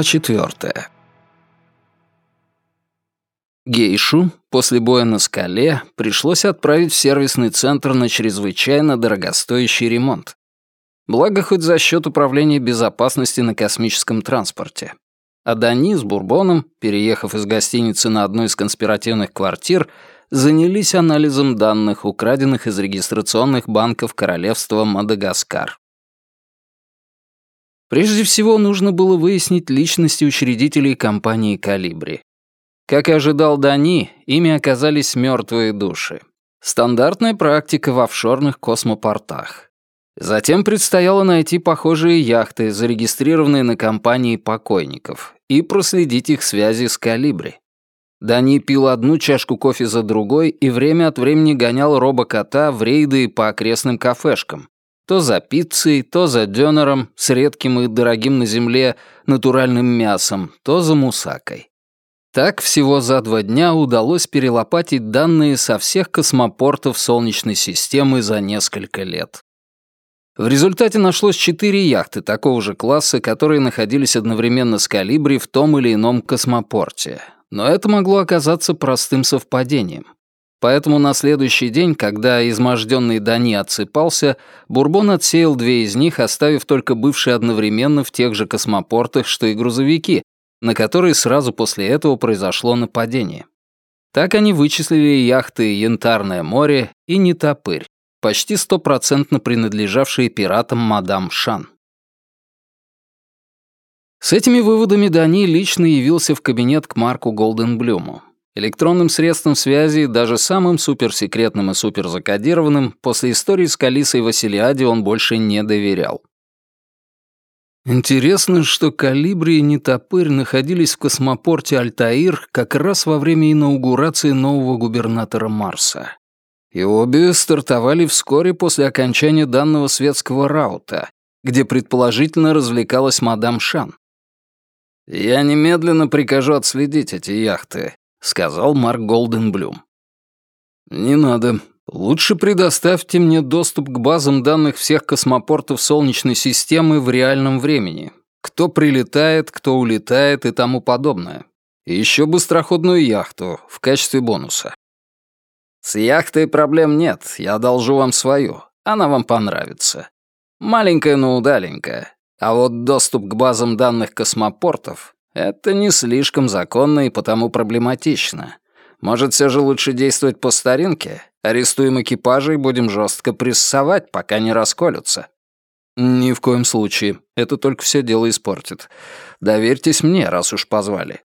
Глава четвертая. Гейшу после боя на скале пришлось отправить в сервисный центр на чрезвычайно дорогостоящий ремонт. Благо хоть за счет управления безопасности на космическом транспорте. А Дани с Бурбоном, переехав из гостиницы на одну из конспиративных квартир, занялись анализом данных, украденных из регистрационных банков королевства Мадагаскар. Прежде всего, нужно было выяснить личности учредителей компании «Калибри». Как и ожидал Дани, ими оказались мертвые души. Стандартная практика в офшорных космопортах. Затем предстояло найти похожие яхты, зарегистрированные на компании покойников, и проследить их связи с «Калибри». Дани пил одну чашку кофе за другой и время от времени гонял робокота в рейды по окрестным кафешкам, то за пиццей, то за дёнером с редким и дорогим на земле натуральным мясом, то за мусакой. Так всего за два дня удалось перелопатить данные со всех космопортов Солнечной системы за несколько лет. В результате нашлось четыре яхты такого же класса, которые находились одновременно с «Калибри» в том или ином космопорте. Но это могло оказаться простым совпадением. Поэтому на следующий день, когда изможденный Дани отсыпался, Бурбон отсеял две из них, оставив только бывшие одновременно в тех же космопортах, что и грузовики, на которые сразу после этого произошло нападение. Так они вычислили яхты «Янтарное море» и «Нетопырь», почти стопроцентно принадлежавшие пиратам мадам Шан. С этими выводами Дани лично явился в кабинет к Марку Голденблюму. Электронным средством связи, даже самым суперсекретным и суперзакодированным, после истории с Калисой Василиади он больше не доверял. Интересно, что Калибри и Нетопырь находились в космопорте Альтаир как раз во время инаугурации нового губернатора Марса. И обе стартовали вскоре после окончания данного светского раута, где предположительно развлекалась мадам Шан. «Я немедленно прикажу отследить эти яхты», — сказал Марк Голденблюм. «Не надо. Лучше предоставьте мне доступ к базам данных всех космопортов Солнечной системы в реальном времени. Кто прилетает, кто улетает и тому подобное. И еще быстроходную яхту в качестве бонуса. С яхтой проблем нет, я одолжу вам свою. Она вам понравится. Маленькая, но удаленькая. А вот доступ к базам данных космопортов это не слишком законно и потому проблематично. Может, все же лучше действовать по старинке? Арестуем экипажи и будем жестко прессовать, пока не расколются. Ни в коем случае. Это только все дело испортит. Доверьтесь мне, раз уж позвали.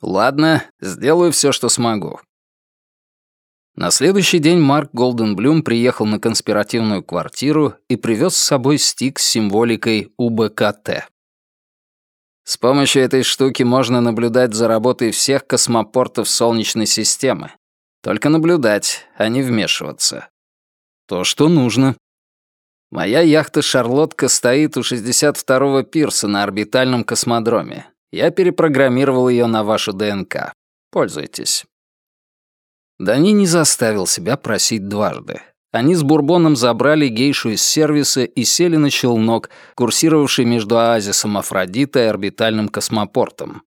Ладно, сделаю все, что смогу. На следующий день Марк Голденблюм приехал на конспиративную квартиру и привез с собой стик с символикой УБКТ. С помощью этой штуки можно наблюдать за работой всех космопортов Солнечной системы. Только наблюдать, а не вмешиваться. То, что нужно. Моя яхта «Шарлотка» стоит у 62-го пирса на орбитальном космодроме. Я перепрограммировал ее на вашу ДНК. Пользуйтесь. Дани не заставил себя просить дважды. Они с Бурбоном забрали гейшу из сервиса и сели на челнок, курсировавший между оазисом Афродита и орбитальным космопортом.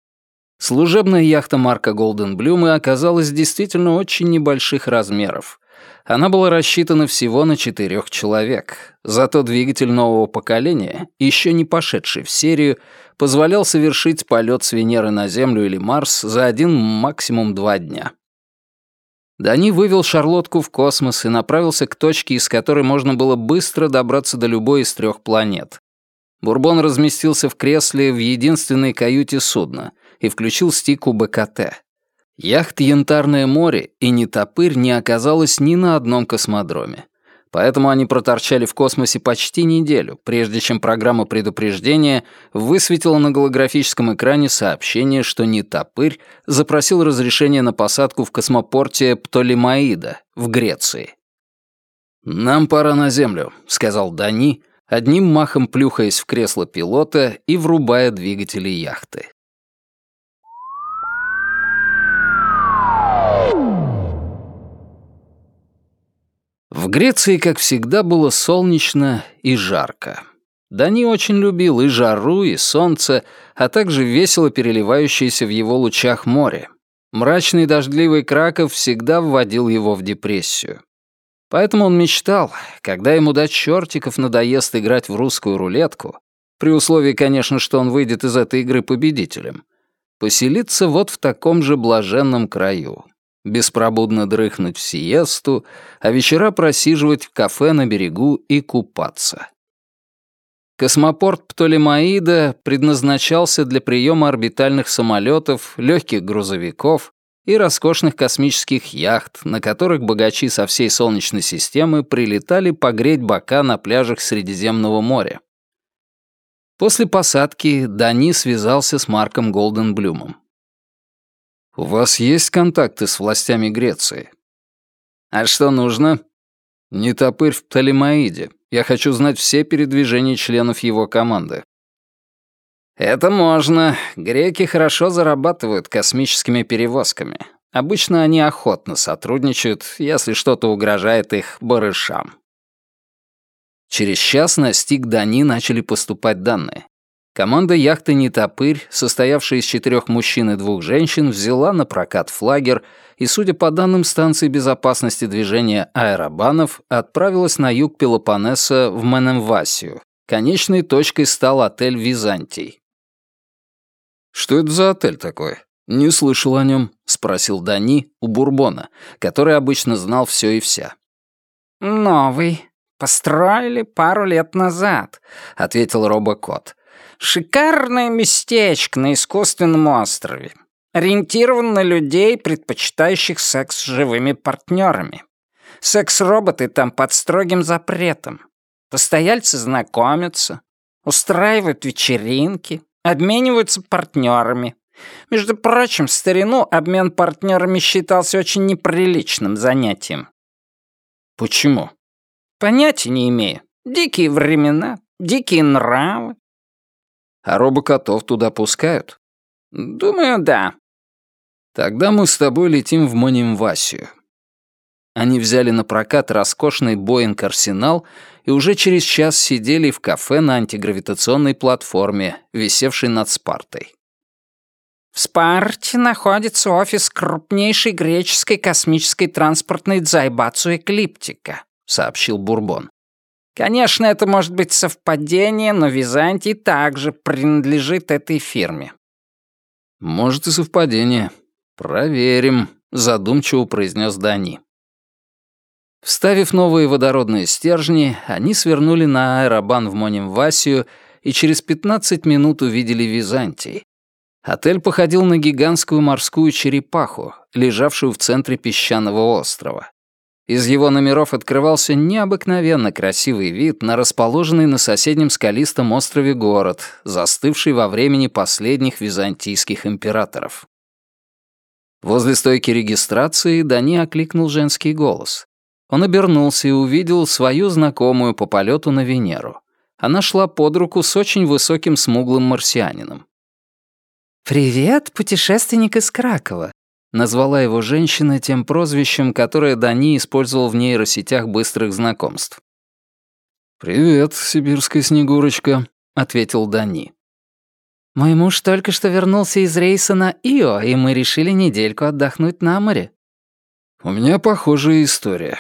Служебная яхта Марка Голденблюма оказалась действительно очень небольших размеров. Она была рассчитана всего на четырех человек. Зато двигатель нового поколения, еще не пошедший в серию, позволял совершить полет с Венеры на Землю или Марс за один максимум два дня. Дани вывел Шарлотку в космос и направился к точке, из которой можно было быстро добраться до любой из трех планет. Бурбон разместился в кресле в единственной каюте судна и включил стику БКТ. Яхт «Янтарное море» и «Нетопырь» не оказалось ни на одном космодроме. Поэтому они проторчали в космосе почти неделю, прежде чем программа предупреждения высветила на голографическом экране сообщение, что Нетопырь запросил разрешение на посадку в космопорте Птолемаида в Греции. «Нам пора на Землю», — сказал Дани, одним махом плюхаясь в кресло пилота и врубая двигатели яхты. В Греции, как всегда, было солнечно и жарко. Дани очень любил и жару, и солнце, а также весело переливающееся в его лучах море. Мрачный дождливый Краков всегда вводил его в депрессию. Поэтому он мечтал, когда ему до чертиков надоест играть в русскую рулетку, при условии, конечно, что он выйдет из этой игры победителем, поселиться вот в таком же блаженном краю, беспробудно дрыхнуть в сиесту, а вечера просиживать в кафе на берегу и купаться. Космопорт Птолемаида предназначался для приема орбитальных самолетов, легких грузовиков и роскошных космических яхт, на которых богачи со всей Солнечной системы прилетали погреть бока на пляжах Средиземного моря. После посадки Дани связался с Марком Голденблюмом. «У вас есть контакты с властями Греции?» «А что нужно?» «Не топырь в Птолемаиде. Я хочу знать все передвижения членов его команды». «Это можно. Греки хорошо зарабатывают космическими перевозками. Обычно они охотно сотрудничают, если что-то угрожает их барышам». Через час на стик Дани начали поступать данные. Команда яхты «Нетопырь», состоявшая из четырех мужчин и двух женщин, взяла на прокат флагер и, судя по данным станции безопасности движения аэробанов, отправилась на юг Пелопоннеса в Менемвасию. Конечной точкой стал отель «Византий». «Что это за отель такой? Не слышал о нем», — спросил Дани у Бурбона, который обычно знал все и вся. «Новый. Построили пару лет назад», — ответил робокот. Шикарное местечко на искусственном острове. Ориентирован на людей, предпочитающих секс с живыми партнерами. Секс-роботы там под строгим запретом. Постояльцы знакомятся, устраивают вечеринки, обмениваются партнерами. Между прочим, в старину обмен партнерами считался очень неприличным занятием. Почему? Понятия не имею. Дикие времена, дикие нравы. А робокотов туда пускают? Думаю, да. Тогда мы с тобой летим в Монимвасию. Они взяли на прокат роскошный Боинг Арсенал и уже через час сидели в кафе на антигравитационной платформе, висевшей над Спартой. В Спарте находится офис крупнейшей греческой космической транспортной дзайбацу «Эклиптика», — сообщил Бурбон. Конечно, это может быть совпадение, но Византий также принадлежит этой фирме. Может и совпадение. Проверим, задумчиво произнес Дани. Вставив новые водородные стержни, они свернули на аэробан в Монимвасию и через 15 минут увидели Византий. Отель походил на гигантскую морскую черепаху, лежавшую в центре песчаного острова. Из его номеров открывался необыкновенно красивый вид на расположенный на соседнем скалистом острове город, застывший во времени последних византийских императоров. Возле стойки регистрации Дани окликнул женский голос. Он обернулся и увидел свою знакомую по полету на Венеру. Она шла под руку с очень высоким смуглым марсианином. «Привет, путешественник из Кракова», Назвала его женщина тем прозвищем, которое Дани использовал в нейросетях быстрых знакомств. «Привет, сибирская Снегурочка», — ответил Дани. «Мой муж только что вернулся из рейса на Ио, и мы решили недельку отдохнуть на море». «У меня похожая история».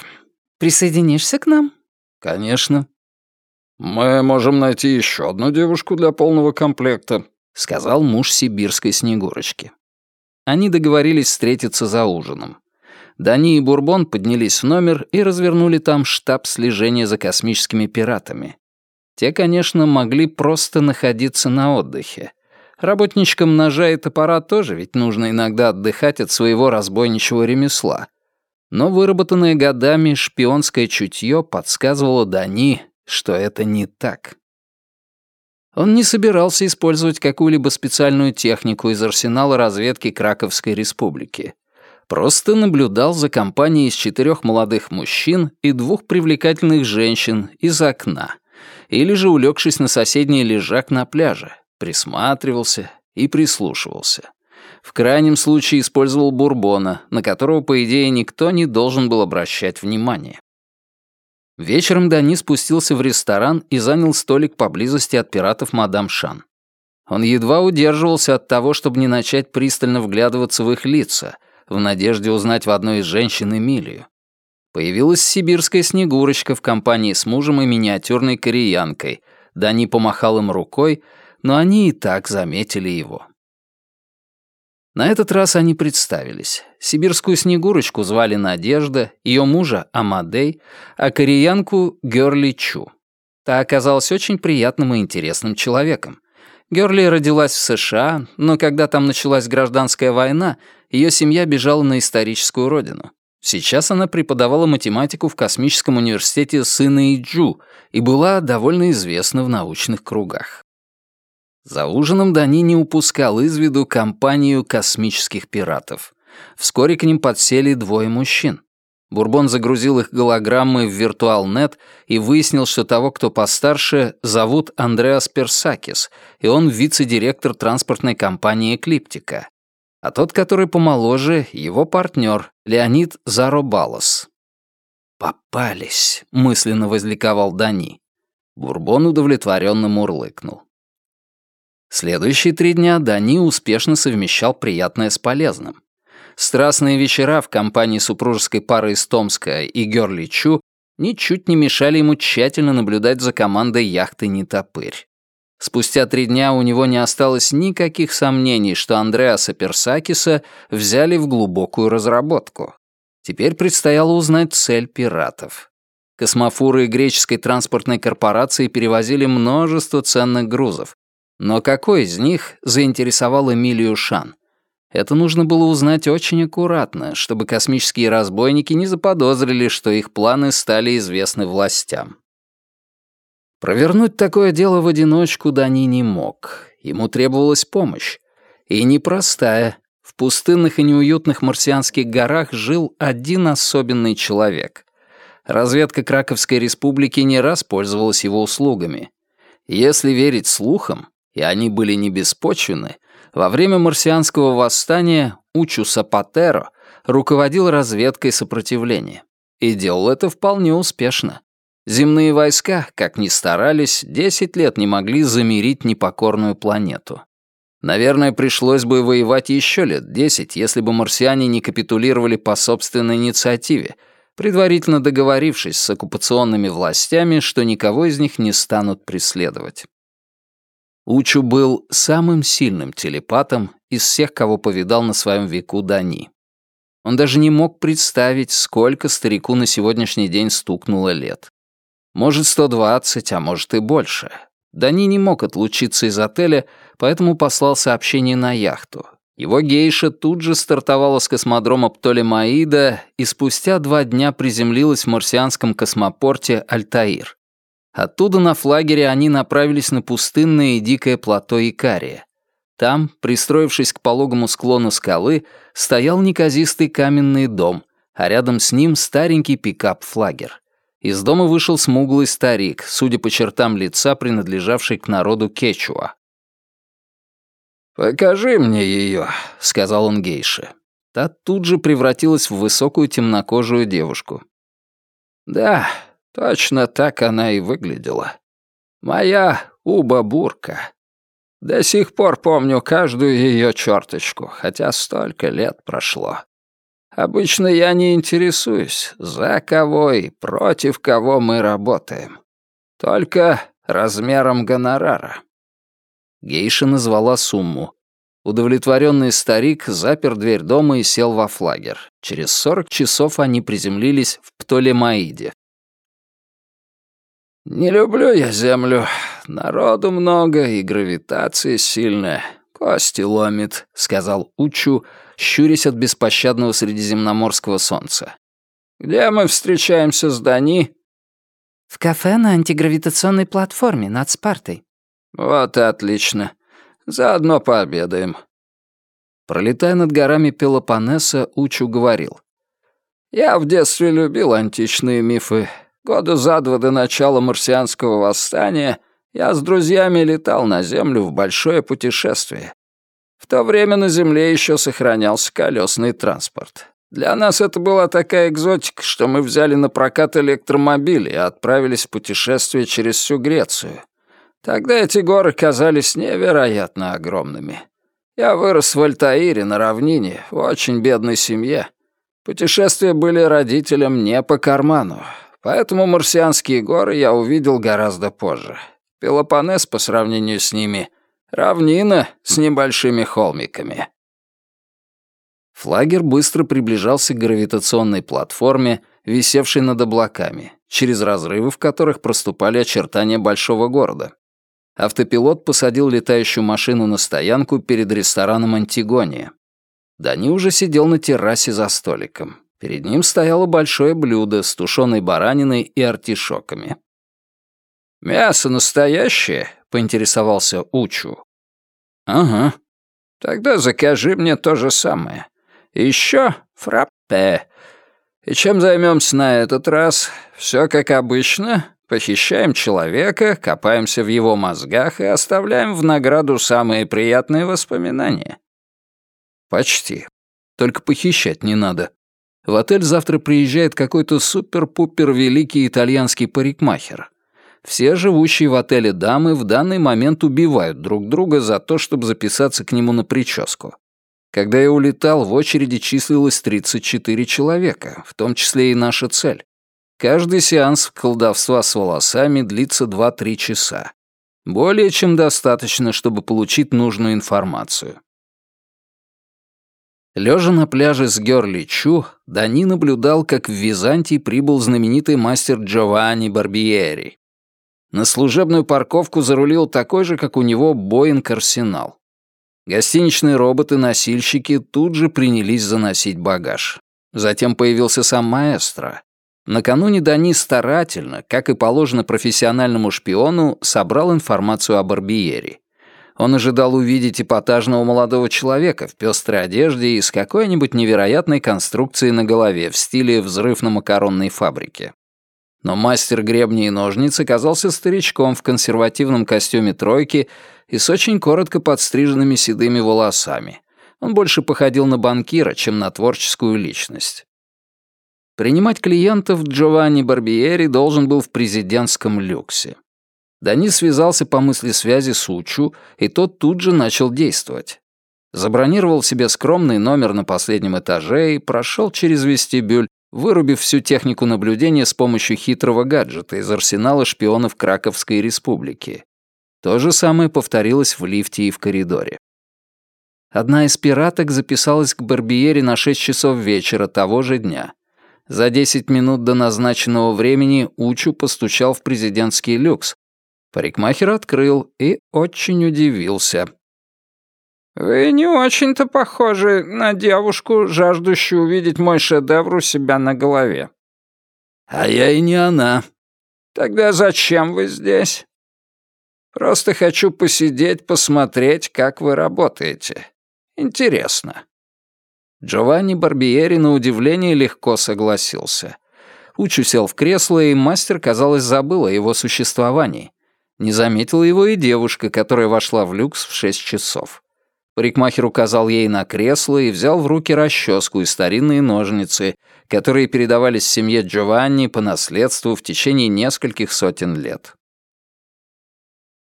«Присоединишься к нам?» «Конечно». «Мы можем найти еще одну девушку для полного комплекта», — сказал муж сибирской Снегурочки. Они договорились встретиться за ужином. Дани и Бурбон поднялись в номер и развернули там штаб слежения за космическими пиратами. Те, конечно, могли просто находиться на отдыхе. Работничкам ножа и топора тоже ведь нужно иногда отдыхать от своего разбойничего ремесла. Но выработанное годами шпионское чутье подсказывало Дани, что это не так. Он не собирался использовать какую-либо специальную технику из арсенала разведки Краковской республики. Просто наблюдал за компанией из четырех молодых мужчин и двух привлекательных женщин из окна. Или же, улегшись на соседний лежак на пляже, присматривался и прислушивался. В крайнем случае использовал бурбона, на которого, по идее, никто не должен был обращать внимания. Вечером Дани спустился в ресторан и занял столик поблизости от пиратов мадам Шан. Он едва удерживался от того, чтобы не начать пристально вглядываться в их лица, в надежде узнать в одной из женщин Эмилию. Появилась сибирская снегурочка в компании с мужем и миниатюрной кореянкой. Дани помахал им рукой, но они и так заметили его. На этот раз они представились. Сибирскую Снегурочку звали Надежда, ее мужа — Амадей, а кореянку — Герли Чу. Та оказалась очень приятным и интересным человеком. Герли родилась в США, но когда там началась гражданская война, ее семья бежала на историческую родину. Сейчас она преподавала математику в космическом университете сына Иджу и была довольно известна в научных кругах. За ужином Дани не упускал из виду компанию космических пиратов. Вскоре к ним подсели двое мужчин. Бурбон загрузил их голограммы в виртуал-нет и выяснил, что того, кто постарше, зовут Андреас Персакис, и он вице-директор транспортной компании «Эклиптика». А тот, который помоложе, его партнер, Леонид Заробалос. «Попались», — мысленно возликовал Дани. Бурбон удовлетворенно мурлыкнул. Следующие три дня Дани успешно совмещал приятное с полезным. Страстные вечера в компании супружеской пары из Томска и Герли Чу ничуть не мешали ему тщательно наблюдать за командой яхты «Нетопырь». Спустя три дня у него не осталось никаких сомнений, что Андреаса Персакиса взяли в глубокую разработку. Теперь предстояло узнать цель пиратов. Космофуры греческой транспортной корпорации перевозили множество ценных грузов, но какой из них заинтересовал Эмилию Шан? Это нужно было узнать очень аккуратно, чтобы космические разбойники не заподозрили, что их планы стали известны властям. Провернуть такое дело в одиночку Дани не мог. Ему требовалась помощь. И непростая. В пустынных и неуютных марсианских горах жил один особенный человек. Разведка Краковской республики не раз пользовалась его услугами. Если верить слухам, и они были не беспочвены, во время марсианского восстания Учу Сапатеро руководил разведкой сопротивления. И делал это вполне успешно. Земные войска, как ни старались, 10 лет не могли замирить непокорную планету. Наверное, пришлось бы воевать еще лет 10, если бы марсиане не капитулировали по собственной инициативе, предварительно договорившись с оккупационными властями, что никого из них не станут преследовать. Учу был самым сильным телепатом из всех, кого повидал на своем веку Дани. Он даже не мог представить, сколько старику на сегодняшний день стукнуло лет. Может, 120, а может и больше. Дани не мог отлучиться из отеля, поэтому послал сообщение на яхту. Его гейша тут же стартовала с космодрома Птолемаида и спустя два дня приземлилась в марсианском космопорте Альтаир. Оттуда на флагере они направились на пустынное и дикое плато Икария. Там, пристроившись к пологому склону скалы, стоял неказистый каменный дом, а рядом с ним старенький пикап-флагер. Из дома вышел смуглый старик, судя по чертам лица, принадлежавший к народу Кечуа. «Покажи мне ее», — сказал он гейше. Та тут же превратилась в высокую темнокожую девушку. «Да, Точно так она и выглядела. Моя Уба-бурка. До сих пор помню каждую ее черточку, хотя столько лет прошло. Обычно я не интересуюсь, за кого и против кого мы работаем. Только размером гонорара. Гейша назвала сумму. Удовлетворенный старик запер дверь дома и сел во флагер. Через сорок часов они приземлились в Птолемаиде. «Не люблю я землю. Народу много и гравитация сильная. Кости ломит», — сказал Учу, щурясь от беспощадного средиземноморского солнца. «Где мы встречаемся с Дани?» «В кафе на антигравитационной платформе над Спартой». «Вот и отлично. Заодно пообедаем». Пролетая над горами Пелопоннеса, Учу говорил. «Я в детстве любил античные мифы. Года за два до начала марсианского восстания я с друзьями летал на Землю в большое путешествие. В то время на Земле еще сохранялся колесный транспорт. Для нас это была такая экзотика, что мы взяли на прокат электромобиль и отправились в путешествие через всю Грецию. Тогда эти горы казались невероятно огромными. Я вырос в Альтаире на равнине, в очень бедной семье. Путешествия были родителям не по карману, поэтому марсианские горы я увидел гораздо позже. Пелопонес по сравнению с ними — равнина с небольшими холмиками. Флагер быстро приближался к гравитационной платформе, висевшей над облаками, через разрывы в которых проступали очертания большого города. Автопилот посадил летающую машину на стоянку перед рестораном «Антигония». Дани уже сидел на террасе за столиком. Перед ним стояло большое блюдо с тушеной бараниной и артишоками. «Мясо настоящее?» — поинтересовался Учу. «Ага». «Тогда закажи мне то же самое. Еще фраппе. И чем займемся на этот раз? Все как обычно. Похищаем человека, копаемся в его мозгах и оставляем в награду самые приятные воспоминания. «Почти. Только похищать не надо. В отель завтра приезжает какой-то супер-пупер великий итальянский парикмахер. Все живущие в отеле дамы в данный момент убивают друг друга за то, чтобы записаться к нему на прическу. Когда я улетал, в очереди числилось 34 человека, в том числе и наша цель. Каждый сеанс колдовства с волосами длится 2-3 часа. Более чем достаточно, чтобы получить нужную информацию. Лежа на пляже с Герли Чу, Дани наблюдал, как в Византии прибыл знаменитый мастер Джованни Барбиери. На служебную парковку зарулил такой же, как у него, Боинг Арсенал. Гостиничные роботы-носильщики тут же принялись заносить багаж. Затем появился сам маэстро. Накануне Дани старательно, как и положено профессиональному шпиону, собрал информацию о Барбиери. Он ожидал увидеть эпатажного молодого человека в пестрой одежде и с какой-нибудь невероятной конструкцией на голове в стиле взрыв на макаронной фабрике. Но мастер гребней и ножниц оказался старичком в консервативном костюме тройки и с очень коротко подстриженными седыми волосами. Он больше походил на банкира, чем на творческую личность. Принимать клиентов Джованни Барбиери должен был в президентском люксе. Дани связался по мысли связи с Учу, и тот тут же начал действовать. Забронировал себе скромный номер на последнем этаже и прошел через вестибюль, вырубив всю технику наблюдения с помощью хитрого гаджета из арсенала шпионов Краковской республики. То же самое повторилось в лифте и в коридоре. Одна из пираток записалась к Барбиере на 6 часов вечера того же дня. За 10 минут до назначенного времени Учу постучал в президентский люкс, Парикмахер открыл и очень удивился. «Вы не очень-то похожи на девушку, жаждущую увидеть мой шедевр у себя на голове». «А я и не она». «Тогда зачем вы здесь?» «Просто хочу посидеть, посмотреть, как вы работаете. Интересно». Джованни Барбиери на удивление легко согласился. Учу сел в кресло, и мастер, казалось, забыл о его существовании. Не заметила его и девушка, которая вошла в люкс в шесть часов. Парикмахер указал ей на кресло и взял в руки расческу и старинные ножницы, которые передавались семье Джованни по наследству в течение нескольких сотен лет.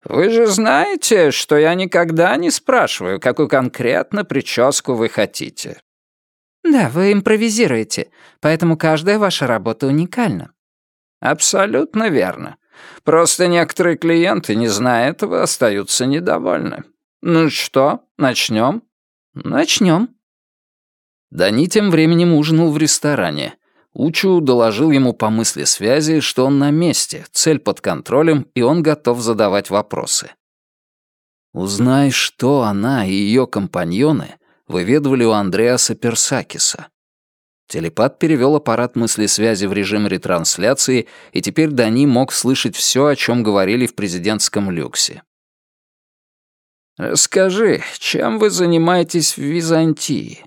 «Вы же знаете, что я никогда не спрашиваю, какую конкретно прическу вы хотите». «Да, вы импровизируете, поэтому каждая ваша работа уникальна». «Абсолютно верно. Просто некоторые клиенты, не зная этого, остаются недовольны. Ну что, начнем? Начнем. Дани тем временем ужинал в ресторане. Учу доложил ему по мысли связи, что он на месте, цель под контролем, и он готов задавать вопросы. Узнай, что она и ее компаньоны выведывали у Андреаса Персакиса. Телепат перевел аппарат мысли-связи в режим ретрансляции, и теперь Дани мог слышать все, о чем говорили в президентском люксе. «Расскажи, чем вы занимаетесь в Византии?»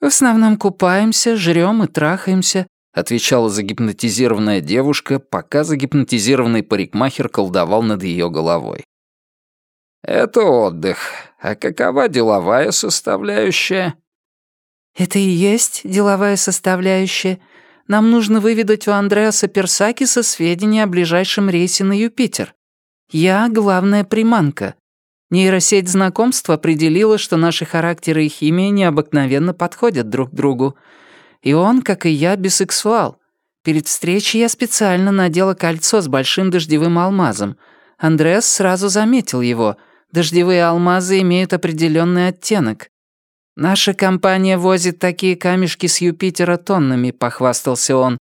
«В основном купаемся, жрем и трахаемся», — отвечала загипнотизированная девушка, пока загипнотизированный парикмахер колдовал над ее головой. «Это отдых. А какова деловая составляющая?» «Это и есть деловая составляющая. Нам нужно выведать у Андреаса Персакиса сведения о ближайшем рейсе на Юпитер. Я — главная приманка. Нейросеть знакомств определила, что наши характеры и химия необыкновенно подходят друг другу. И он, как и я, бисексуал. Перед встречей я специально надела кольцо с большим дождевым алмазом. Андреас сразу заметил его. Дождевые алмазы имеют определенный оттенок. «Наша компания возит такие камешки с Юпитера тоннами», — похвастался он.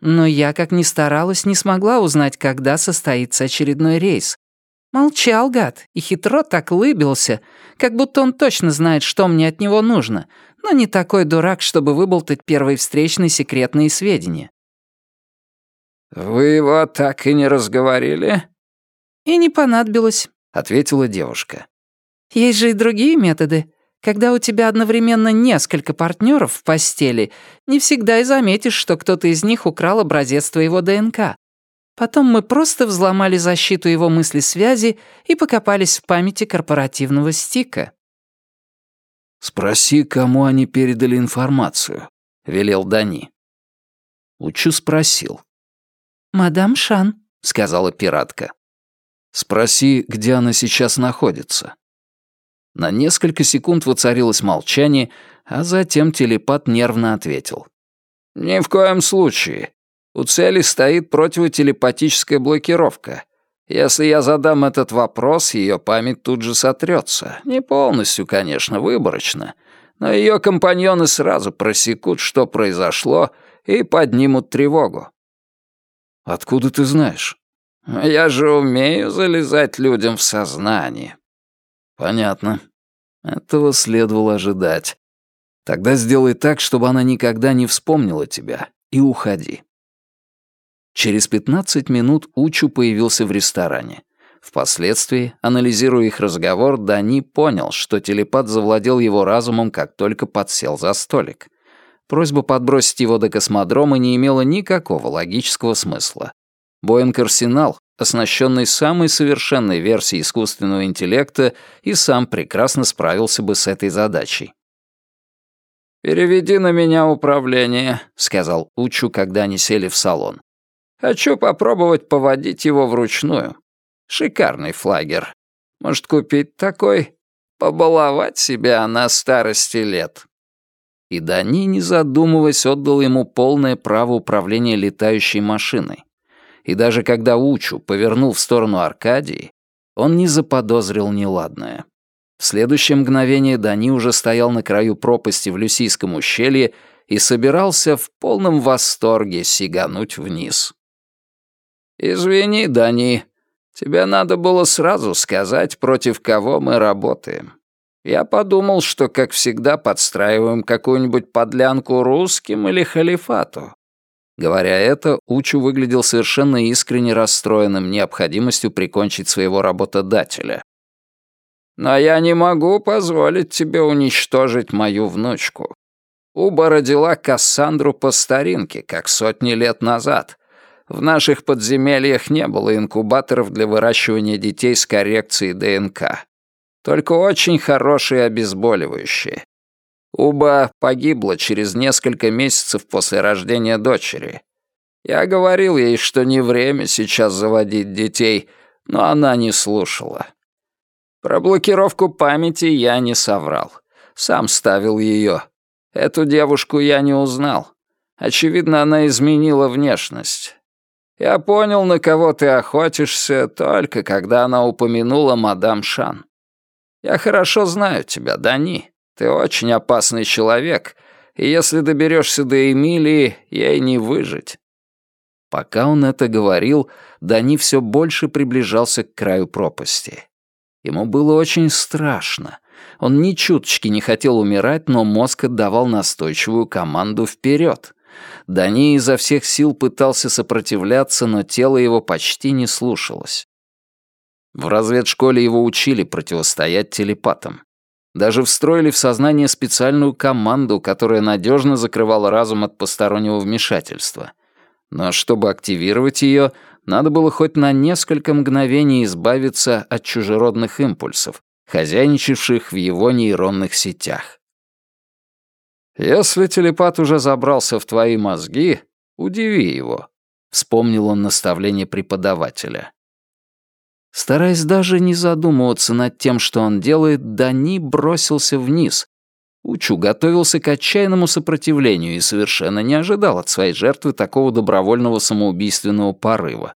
Но я, как ни старалась, не смогла узнать, когда состоится очередной рейс. Молчал гад и хитро так лыбился, как будто он точно знает, что мне от него нужно, но не такой дурак, чтобы выболтать первый встречный секретные сведения. «Вы его так и не разговорили?» «И не понадобилось», — ответила девушка. «Есть же и другие методы. Когда у тебя одновременно несколько партнеров в постели, не всегда и заметишь, что кто-то из них украл образец твоего ДНК. Потом мы просто взломали защиту его мысли-связи и покопались в памяти корпоративного стика. «Спроси, кому они передали информацию», — велел Дани. Учу спросил. «Мадам Шан», — сказала пиратка. «Спроси, где она сейчас находится». На несколько секунд воцарилось молчание, а затем телепат нервно ответил. «Ни в коем случае. У цели стоит противотелепатическая блокировка. Если я задам этот вопрос, ее память тут же сотрется. Не полностью, конечно, выборочно. Но ее компаньоны сразу просекут, что произошло, и поднимут тревогу. «Откуда ты знаешь?» «Я же умею залезать людям в сознание». «Понятно. Этого следовало ожидать. Тогда сделай так, чтобы она никогда не вспомнила тебя, и уходи». Через 15 минут Учу появился в ресторане. Впоследствии, анализируя их разговор, Дани понял, что телепат завладел его разумом, как только подсел за столик. Просьба подбросить его до космодрома не имела никакого логического смысла. Боинг «Арсенал», оснащенный самой совершенной версией искусственного интеллекта, и сам прекрасно справился бы с этой задачей. «Переведи на меня управление», — сказал Учу, когда они сели в салон. Хочу попробовать поводить его вручную. Шикарный флагер. Может, купить такой? Побаловать себя на старости лет». И Дани, не задумываясь, отдал ему полное право управления летающей машиной. И даже когда Учу повернул в сторону Аркадии, он не заподозрил неладное. В следующее мгновение Дани уже стоял на краю пропасти в Люсийском ущелье и собирался в полном восторге сигануть вниз. «Извини, Дани, тебе надо было сразу сказать, против кого мы работаем. Я подумал, что, как всегда, подстраиваем какую-нибудь подлянку русским или халифату». Говоря это, Учу выглядел совершенно искренне расстроенным необходимостью прикончить своего работодателя. «Но я не могу позволить тебе уничтожить мою внучку. Уба родила Кассандру по старинке, как сотни лет назад» В наших подземельях не было инкубаторов для выращивания детей с коррекцией ДНК. Только очень хорошие обезболивающие. Уба погибла через несколько месяцев после рождения дочери. Я говорил ей, что не время сейчас заводить детей, но она не слушала. Про блокировку памяти я не соврал. Сам ставил ее. Эту девушку я не узнал. Очевидно, она изменила внешность. Я понял, на кого ты охотишься, только когда она упомянула мадам Шан. Я хорошо знаю тебя, Дани. Ты очень опасный человек, и если доберешься до Эмилии, ей не выжить». Пока он это говорил, Дани все больше приближался к краю пропасти. Ему было очень страшно. Он ни чуточки не хотел умирать, но мозг отдавал настойчивую команду вперед. Дани изо всех сил пытался сопротивляться, но тело его почти не слушалось. В разведшколе его учили противостоять телепатам. Даже встроили в сознание специальную команду, которая надежно закрывала разум от постороннего вмешательства. Но чтобы активировать ее, надо было хоть на несколько мгновений избавиться от чужеродных импульсов, хозяйничавших в его нейронных сетях. «Если телепат уже забрался в твои мозги, удиви его», — вспомнил он наставление преподавателя. Стараясь даже не задумываться над тем, что он делает, Дани бросился вниз. Учу готовился к отчаянному сопротивлению и совершенно не ожидал от своей жертвы такого добровольного самоубийственного порыва.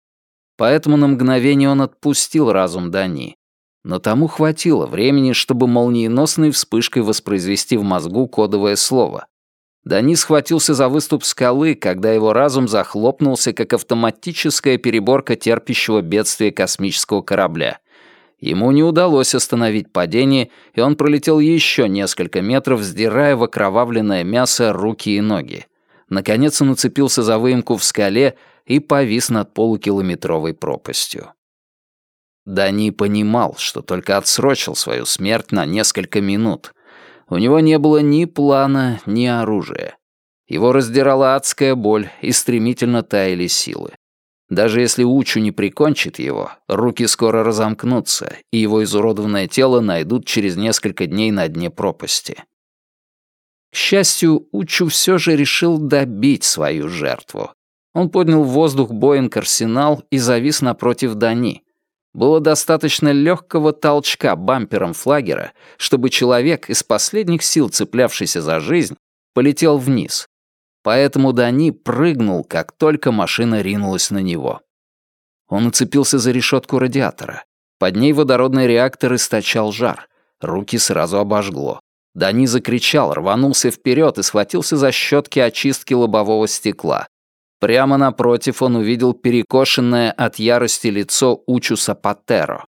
Поэтому на мгновение он отпустил разум Дани. Но тому хватило времени, чтобы молниеносной вспышкой воспроизвести в мозгу кодовое слово. Дани схватился за выступ скалы, когда его разум захлопнулся, как автоматическая переборка терпящего бедствия космического корабля. Ему не удалось остановить падение, и он пролетел еще несколько метров, сдирая в окровавленное мясо руки и ноги. Наконец он уцепился за выемку в скале и повис над полукилометровой пропастью. Дани понимал, что только отсрочил свою смерть на несколько минут — у него не было ни плана, ни оружия. Его раздирала адская боль, и стремительно таяли силы. Даже если Учу не прикончит его, руки скоро разомкнутся, и его изуродованное тело найдут через несколько дней на дне пропасти. К счастью, Учу все же решил добить свою жертву. Он поднял в воздух Боинг-арсенал и завис напротив Дани. Было достаточно легкого толчка бампером флагера, чтобы человек, из последних сил цеплявшийся за жизнь, полетел вниз. Поэтому Дани прыгнул, как только машина ринулась на него. Он уцепился за решетку радиатора. Под ней водородный реактор источал жар. Руки сразу обожгло. Дани закричал, рванулся вперед и схватился за щетки очистки лобового стекла. Прямо напротив он увидел перекошенное от ярости лицо Учуса Патеро.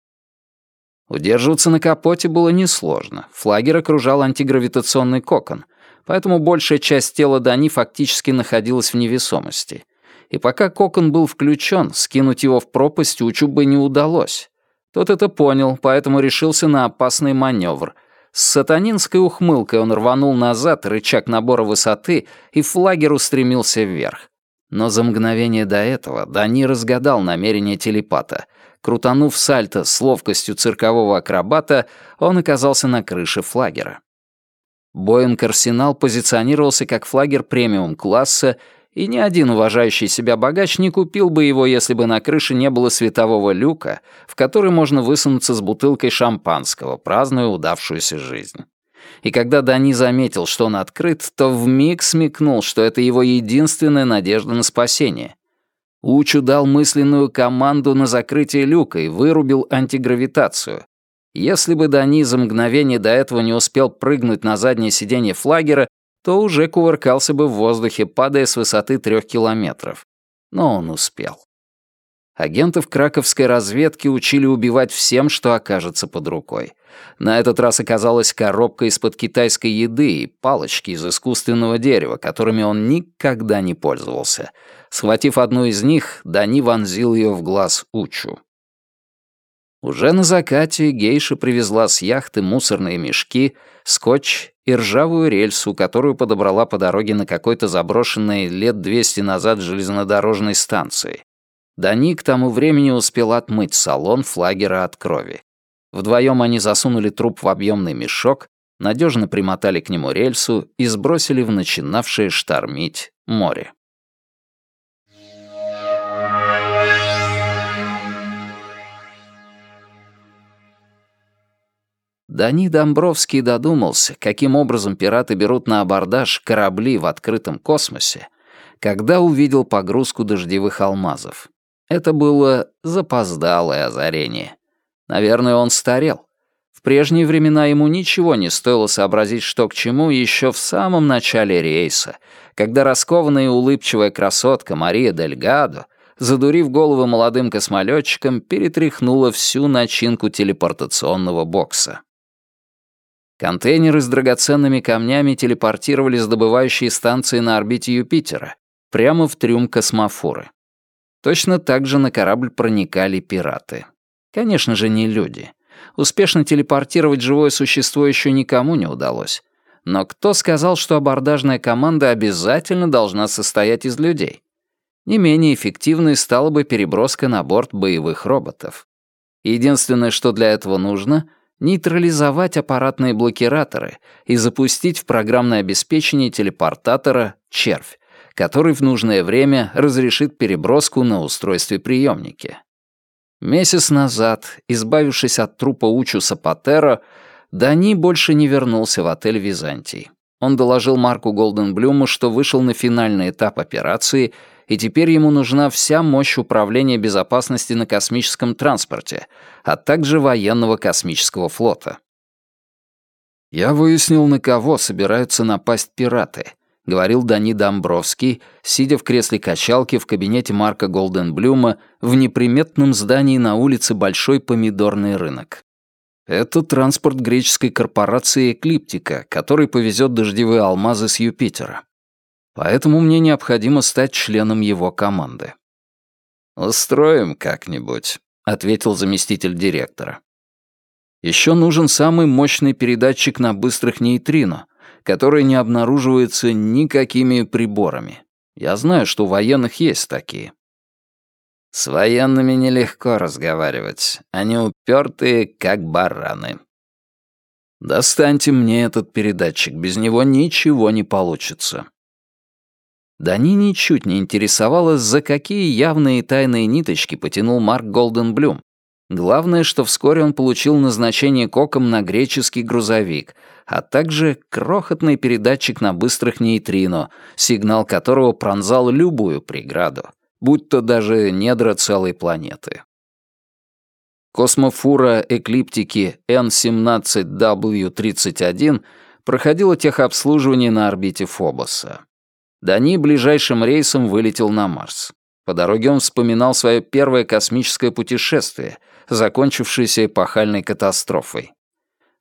Удерживаться на капоте было несложно. Флагер окружал антигравитационный кокон, поэтому большая часть тела Дани фактически находилась в невесомости. И пока кокон был включен, скинуть его в пропасть Учу бы не удалось. Тот это понял, поэтому решился на опасный маневр. С сатанинской ухмылкой он рванул назад рычаг набора высоты, и флагер устремился вверх. Но за мгновение до этого Дани разгадал намерение телепата. Крутанув сальто с ловкостью циркового акробата, он оказался на крыше флагера. Боинг «Арсенал» позиционировался как флагер премиум-класса, и ни один уважающий себя богач не купил бы его, если бы на крыше не было светового люка, в который можно высунуться с бутылкой шампанского, празднуя удавшуюся жизнь и когда Дани заметил, что он открыт, то вмиг смекнул, что это его единственная надежда на спасение. Учу дал мысленную команду на закрытие люка и вырубил антигравитацию. Если бы Дани за мгновение до этого не успел прыгнуть на заднее сиденье флагера, то уже кувыркался бы в воздухе, падая с высоты трех километров. Но он успел. Агентов краковской разведки учили убивать всем, что окажется под рукой. На этот раз оказалась коробка из-под китайской еды и палочки из искусственного дерева, которыми он никогда не пользовался. Схватив одну из них, Дани вонзил ее в глаз Учу. Уже на закате гейша привезла с яхты мусорные мешки, скотч и ржавую рельсу, которую подобрала по дороге на какой-то заброшенной лет 200 назад железнодорожной станции. Дани к тому времени успел отмыть салон флагера от крови. Вдвоем они засунули труп в объемный мешок, надежно примотали к нему рельсу и сбросили в начинавшее штормить море. Дани Домбровский додумался, каким образом пираты берут на абордаж корабли в открытом космосе, когда увидел погрузку дождевых алмазов. Это было запоздалое озарение. Наверное, он старел. В прежние времена ему ничего не стоило сообразить, что к чему еще в самом начале рейса, когда раскованная и улыбчивая красотка Мария Дель Гадо, задурив голову молодым космолетчикам, перетряхнула всю начинку телепортационного бокса. Контейнеры с драгоценными камнями телепортировали с добывающей станции на орбите Юпитера прямо в трюм космофоры. Точно так же на корабль проникали пираты. Конечно же, не люди. Успешно телепортировать живое существо еще никому не удалось. Но кто сказал, что абордажная команда обязательно должна состоять из людей? Не менее эффективной стала бы переброска на борт боевых роботов. Единственное, что для этого нужно — нейтрализовать аппаратные блокираторы и запустить в программное обеспечение телепортатора «Червь», который в нужное время разрешит переброску на устройстве приемники. Месяц назад, избавившись от трупа Учуса Патера, Дани больше не вернулся в отель «Византий». Он доложил Марку Голденблюму, что вышел на финальный этап операции, и теперь ему нужна вся мощь управления безопасности на космическом транспорте, а также военного космического флота. «Я выяснил, на кого собираются напасть пираты», — говорил Дани Домбровский, сидя в кресле качалки в кабинете Марка Голденблюма в неприметном здании на улице Большой Помидорный рынок. Это транспорт греческой корпорации «Эклиптика», который повезет дождевые алмазы с Юпитера. Поэтому мне необходимо стать членом его команды. «Устроим как-нибудь», — ответил заместитель директора. Еще нужен самый мощный передатчик на быстрых нейтрино, который не обнаруживается никакими приборами. Я знаю, что у военных есть такие. С военными нелегко разговаривать. Они упертые, как бараны. Достаньте мне этот передатчик, без него ничего не получится. Дани ничуть не интересовало, за какие явные тайные ниточки потянул Марк Голденблюм. Главное, что вскоре он получил назначение коком на греческий грузовик, а также крохотный передатчик на быстрых нейтрино, сигнал которого пронзал любую преграду будь то даже недра целой планеты. Космофура эклиптики N-17W31 проходила техобслуживание на орбите Фобоса. Дани ближайшим рейсом вылетел на Марс. По дороге он вспоминал свое первое космическое путешествие, закончившееся эпохальной катастрофой.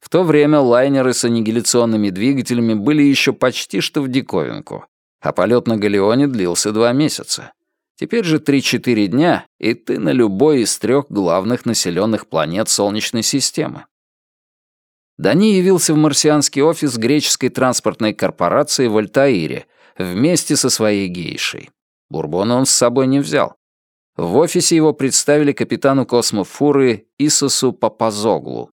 В то время лайнеры с аннигиляционными двигателями были еще почти что в диковинку, а полет на Галеоне длился два месяца. Теперь же 3-4 дня, и ты на любой из трех главных населенных планет Солнечной системы. Дани явился в марсианский офис греческой транспортной корпорации в Альтаире вместе со своей гейшей. Бурбона он с собой не взял. В офисе его представили капитану космофуры Исосу Папазоглу.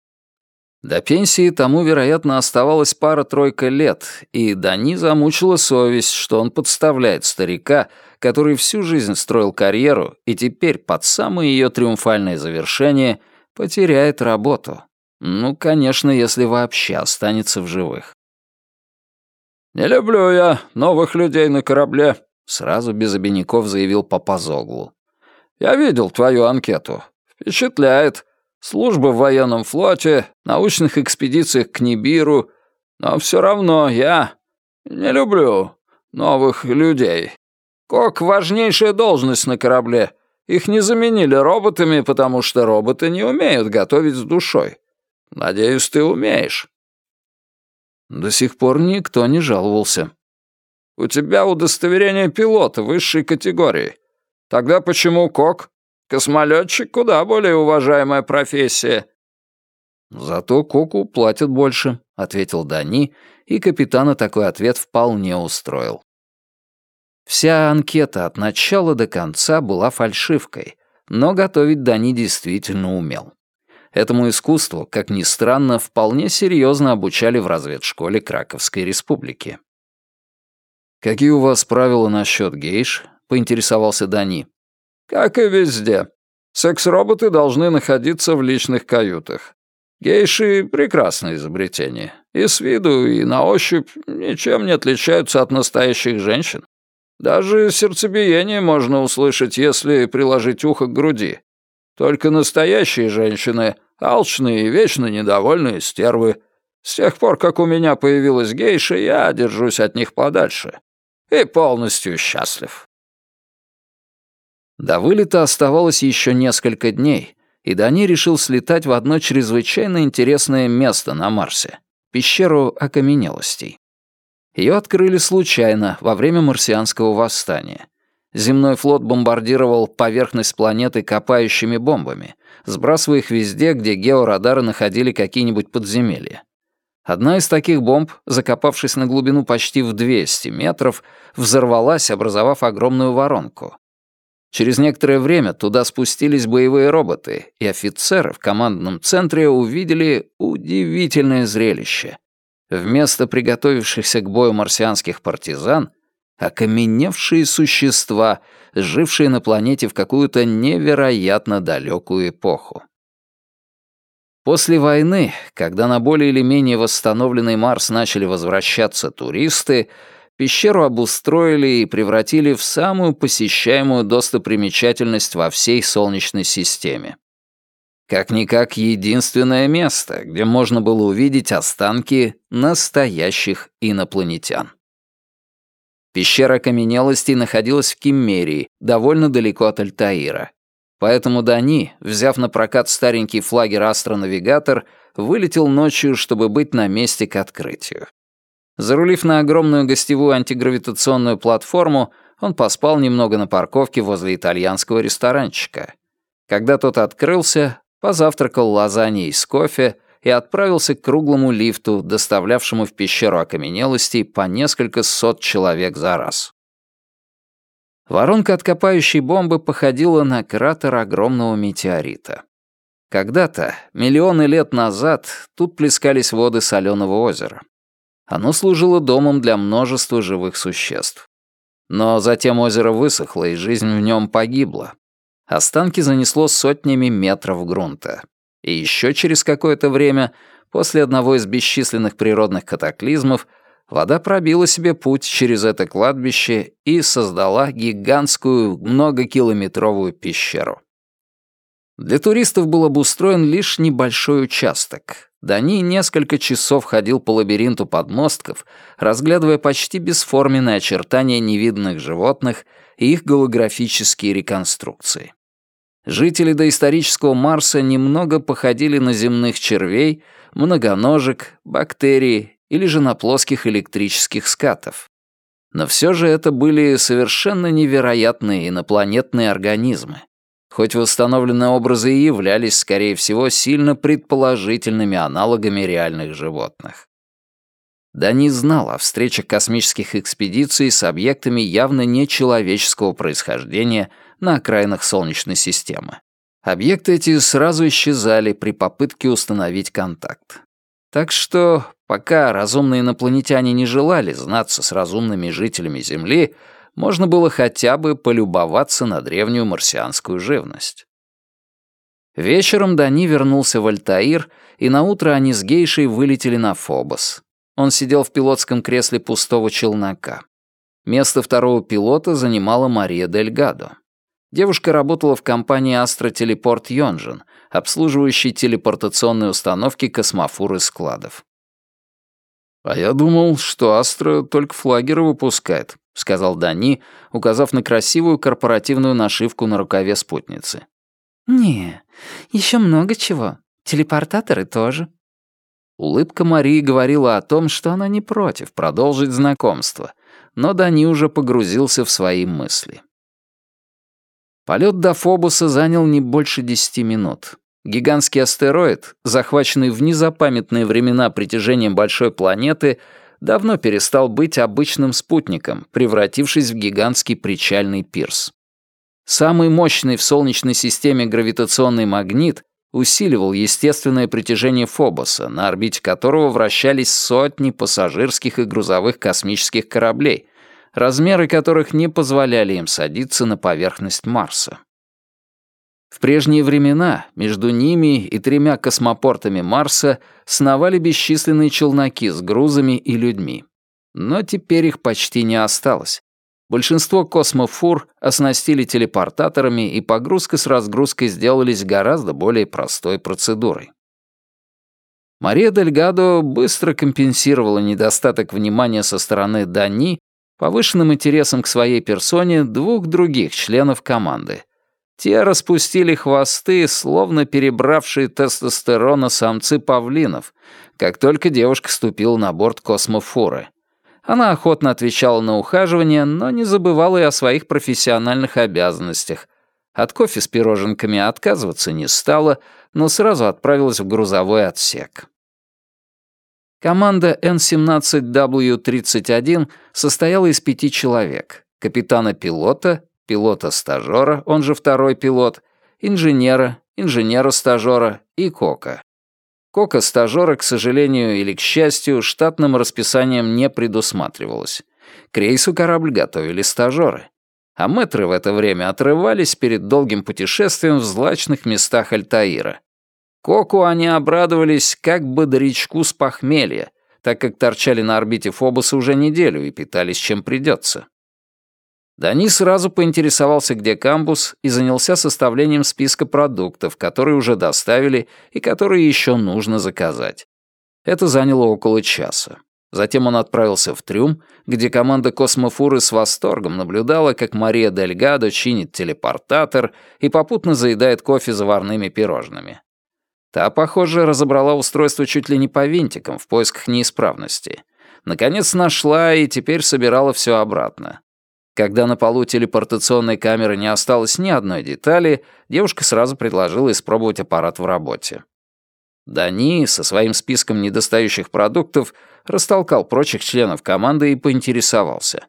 До пенсии тому, вероятно, оставалось пара-тройка лет, и Дани замучила совесть, что он подставляет старика, который всю жизнь строил карьеру и теперь под самое ее триумфальное завершение потеряет работу. Ну, конечно, если вообще останется в живых. «Не люблю я новых людей на корабле», — сразу без обиняков заявил Папазоглу. «Я видел твою анкету. Впечатляет. Служба в военном флоте, научных экспедициях к Нибиру. Но все равно я не люблю новых людей. Кок — важнейшая должность на корабле. Их не заменили роботами, потому что роботы не умеют готовить с душой. Надеюсь, ты умеешь. До сих пор никто не жаловался. У тебя удостоверение пилота высшей категории. Тогда почему Кок? Космолетчик — куда более уважаемая профессия». «Зато Коку платят больше», — ответил Дани, и капитана такой ответ вполне устроил. Вся анкета от начала до конца была фальшивкой, но готовить Дани действительно умел. Этому искусству, как ни странно, вполне серьезно обучали в разведшколе Краковской республики. «Какие у вас правила насчет гейш?» — поинтересовался Дани. Как и везде. Секс-роботы должны находиться в личных каютах. Гейши — прекрасное изобретение. И с виду, и на ощупь ничем не отличаются от настоящих женщин. Даже сердцебиение можно услышать, если приложить ухо к груди. Только настоящие женщины — алчные и вечно недовольные стервы. С тех пор, как у меня появилась гейша, я держусь от них подальше. И полностью счастлив. До вылета оставалось еще несколько дней, и Дани решил слетать в одно чрезвычайно интересное место на Марсе — пещеру окаменелостей. Ее открыли случайно, во время марсианского восстания. Земной флот бомбардировал поверхность планеты копающими бомбами, сбрасывая их везде, где георадары находили какие-нибудь подземелья. Одна из таких бомб, закопавшись на глубину почти в 200 метров, взорвалась, образовав огромную воронку. Через некоторое время туда спустились боевые роботы, и офицеры в командном центре увидели удивительное зрелище. Вместо приготовившихся к бою марсианских партизан — окаменевшие существа, жившие на планете в какую-то невероятно далекую эпоху. После войны, когда на более или менее восстановленный Марс начали возвращаться туристы, пещеру обустроили и превратили в самую посещаемую достопримечательность во всей Солнечной системе. Как-никак единственное место, где можно было увидеть останки настоящих инопланетян. Пещера окаменелостей находилась в Киммерии, довольно далеко от Альтаира. Поэтому Дани, взяв на прокат старенький флагер-астронавигатор, вылетел ночью, чтобы быть на месте к открытию. Зарулив на огромную гостевую антигравитационную платформу, он поспал немного на парковке возле итальянского ресторанчика. Когда тот открылся, позавтракал лазаньей с кофе и отправился к круглому лифту, доставлявшему в пещеру окаменелостей по несколько сот человек за раз. Воронка от копающей бомбы походила на кратер огромного метеорита. Когда-то, миллионы лет назад, тут плескались воды соленого озера. Оно служило домом для множества живых существ. Но затем озеро высохло, и жизнь в нем погибла. Останки занесло сотнями метров грунта. И еще через какое-то время, после одного из бесчисленных природных катаклизмов, вода пробила себе путь через это кладбище и создала гигантскую многокилометровую пещеру. Для туристов был обустроен лишь небольшой участок. Дани несколько часов ходил по лабиринту подмостков, разглядывая почти бесформенные очертания невиданных животных и их голографические реконструкции. Жители доисторического Марса немного походили на земных червей, многоножек, бактерий или же на плоских электрических скатов. Но все же это были совершенно невероятные инопланетные организмы, хоть восстановленные образы и являлись, скорее всего, сильно предположительными аналогами реальных животных. Дани знал о встречах космических экспедиций с объектами явно нечеловеческого происхождения на окраинах Солнечной системы. Объекты эти сразу исчезали при попытке установить контакт. Так что, пока разумные инопланетяне не желали знаться с разумными жителями Земли, можно было хотя бы полюбоваться на древнюю марсианскую живность. Вечером Дани вернулся в Альтаир, и наутро они с гейшей вылетели на Фобос. Он сидел в пилотском кресле пустого челнока. Место второго пилота занимала Мария Дель Гадо. Девушка работала в компании Астра Телепорт Йонжин, обслуживающей телепортационные установки космофур и складов. «А я думал, что Астра только флагеры выпускает», — сказал Дани, указав на красивую корпоративную нашивку на рукаве спутницы. «Не, еще много чего. Телепортаторы тоже». Улыбка Марии говорила о том, что она не против продолжить знакомство, но Дани уже погрузился в свои мысли. Полет до Фобуса занял не больше десяти минут. Гигантский астероид, захваченный в незапамятные времена притяжением большой планеты, давно перестал быть обычным спутником, превратившись в гигантский причальный пирс. Самый мощный в Солнечной системе гравитационный магнит усиливал естественное притяжение Фобоса, на орбите которого вращались сотни пассажирских и грузовых космических кораблей, размеры которых не позволяли им садиться на поверхность Марса. В прежние времена между ними и тремя космопортами Марса сновали бесчисленные челноки с грузами и людьми. Но теперь их почти не осталось. Большинство космофур оснастили телепортаторами, и погрузка с разгрузкой сделались гораздо более простой процедурой. Мария Дельгадо быстро компенсировала недостаток внимания со стороны Дани повышенным интересом к своей персоне двух других членов команды — те распустили хвосты, словно перебравшие тестостерона самцы павлинов, как только девушка ступила на борт космофоры. Она охотно отвечала на ухаживание, но не забывала и о своих профессиональных обязанностях. От кофе с пироженками отказываться не стала, но сразу отправилась в грузовой отсек. Команда N-17W-31 состояла из пяти человек — капитана-пилота, пилота-стажера, он же второй пилот, инженера, инженера-стажера и кока. Кока-стажера, к сожалению или к счастью, штатным расписанием не предусматривалось. К рейсу корабль готовили стажеры. А мэтры в это время отрывались перед долгим путешествием в злачных местах Альтаира. Коку они обрадовались как бодрячку с похмелья, так как торчали на орбите Фобоса уже неделю и питались чем придется. Дани сразу поинтересовался, где камбус, и занялся составлением списка продуктов, которые уже доставили и которые еще нужно заказать. Это заняло около часа. Затем он отправился в трюм, где команда космофуры с восторгом наблюдала, как Мария Дельгадо чинит телепортатор и попутно заедает кофе заварными пирожными. Та, похоже, разобрала устройство чуть ли не по винтикам в поисках неисправности. Наконец нашла и теперь собирала все обратно. Когда на полу телепортационной камеры не осталось ни одной детали, девушка сразу предложила испробовать аппарат в работе. Дани со своим списком недостающих продуктов растолкал прочих членов команды и поинтересовался.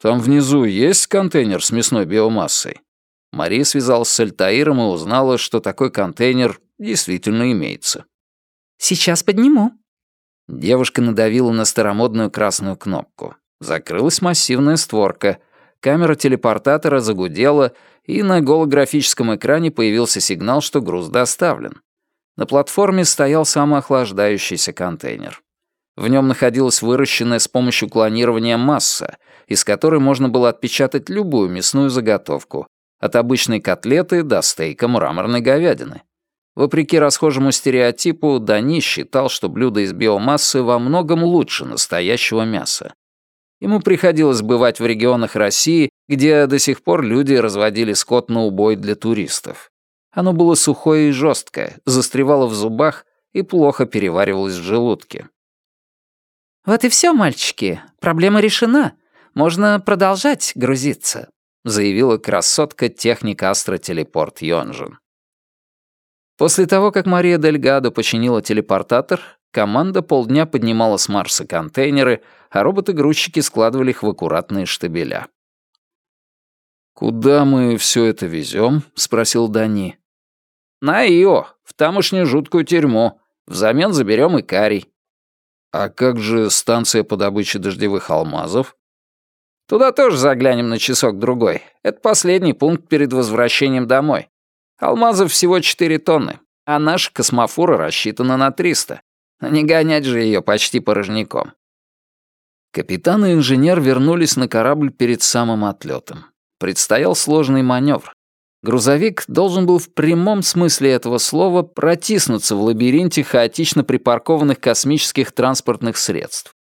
«Там внизу есть контейнер с мясной биомассой?» Мария связалась с Альтаиром и узнала, что такой контейнер действительно имеется. «Сейчас подниму». Девушка надавила на старомодную красную кнопку. Закрылась массивная створка. Камера телепортатора загудела, и на голографическом экране появился сигнал, что груз доставлен. На платформе стоял самоохлаждающийся контейнер. В нем находилась выращенная с помощью клонирования масса, из которой можно было отпечатать любую мясную заготовку, от обычной котлеты до стейка мраморной говядины. Вопреки расхожему стереотипу, Дани считал, что блюдо из биомассы во многом лучше настоящего мяса. Ему приходилось бывать в регионах России, где до сих пор люди разводили скот на убой для туристов. Оно было сухое и жесткое, застревало в зубах и плохо переваривалось в желудке. «Вот и все, мальчики, проблема решена. Можно продолжать грузиться», заявила красотка техника астротелепорт Йонжин. После того, как Мария Дельгадо починила телепортатор, команда полдня поднимала с Марса контейнеры, а роботы-грузчики складывали их в аккуратные штабеля. «Куда мы все это везем?» — спросил Дани. «На Ио, в тамошнюю жуткую тюрьму. Взамен заберем Икарий». «А как же станция по добыче дождевых алмазов?» «Туда тоже заглянем на часок-другой. Это последний пункт перед возвращением домой. Алмазов всего 4 тонны, а наша космофура рассчитана на 300. Не гонять же ее почти порожняком. Капитан и инженер вернулись на корабль перед самым отлетом. Предстоял сложный маневр. Грузовик должен был в прямом смысле этого слова протиснуться в лабиринте хаотично припаркованных космических транспортных средств.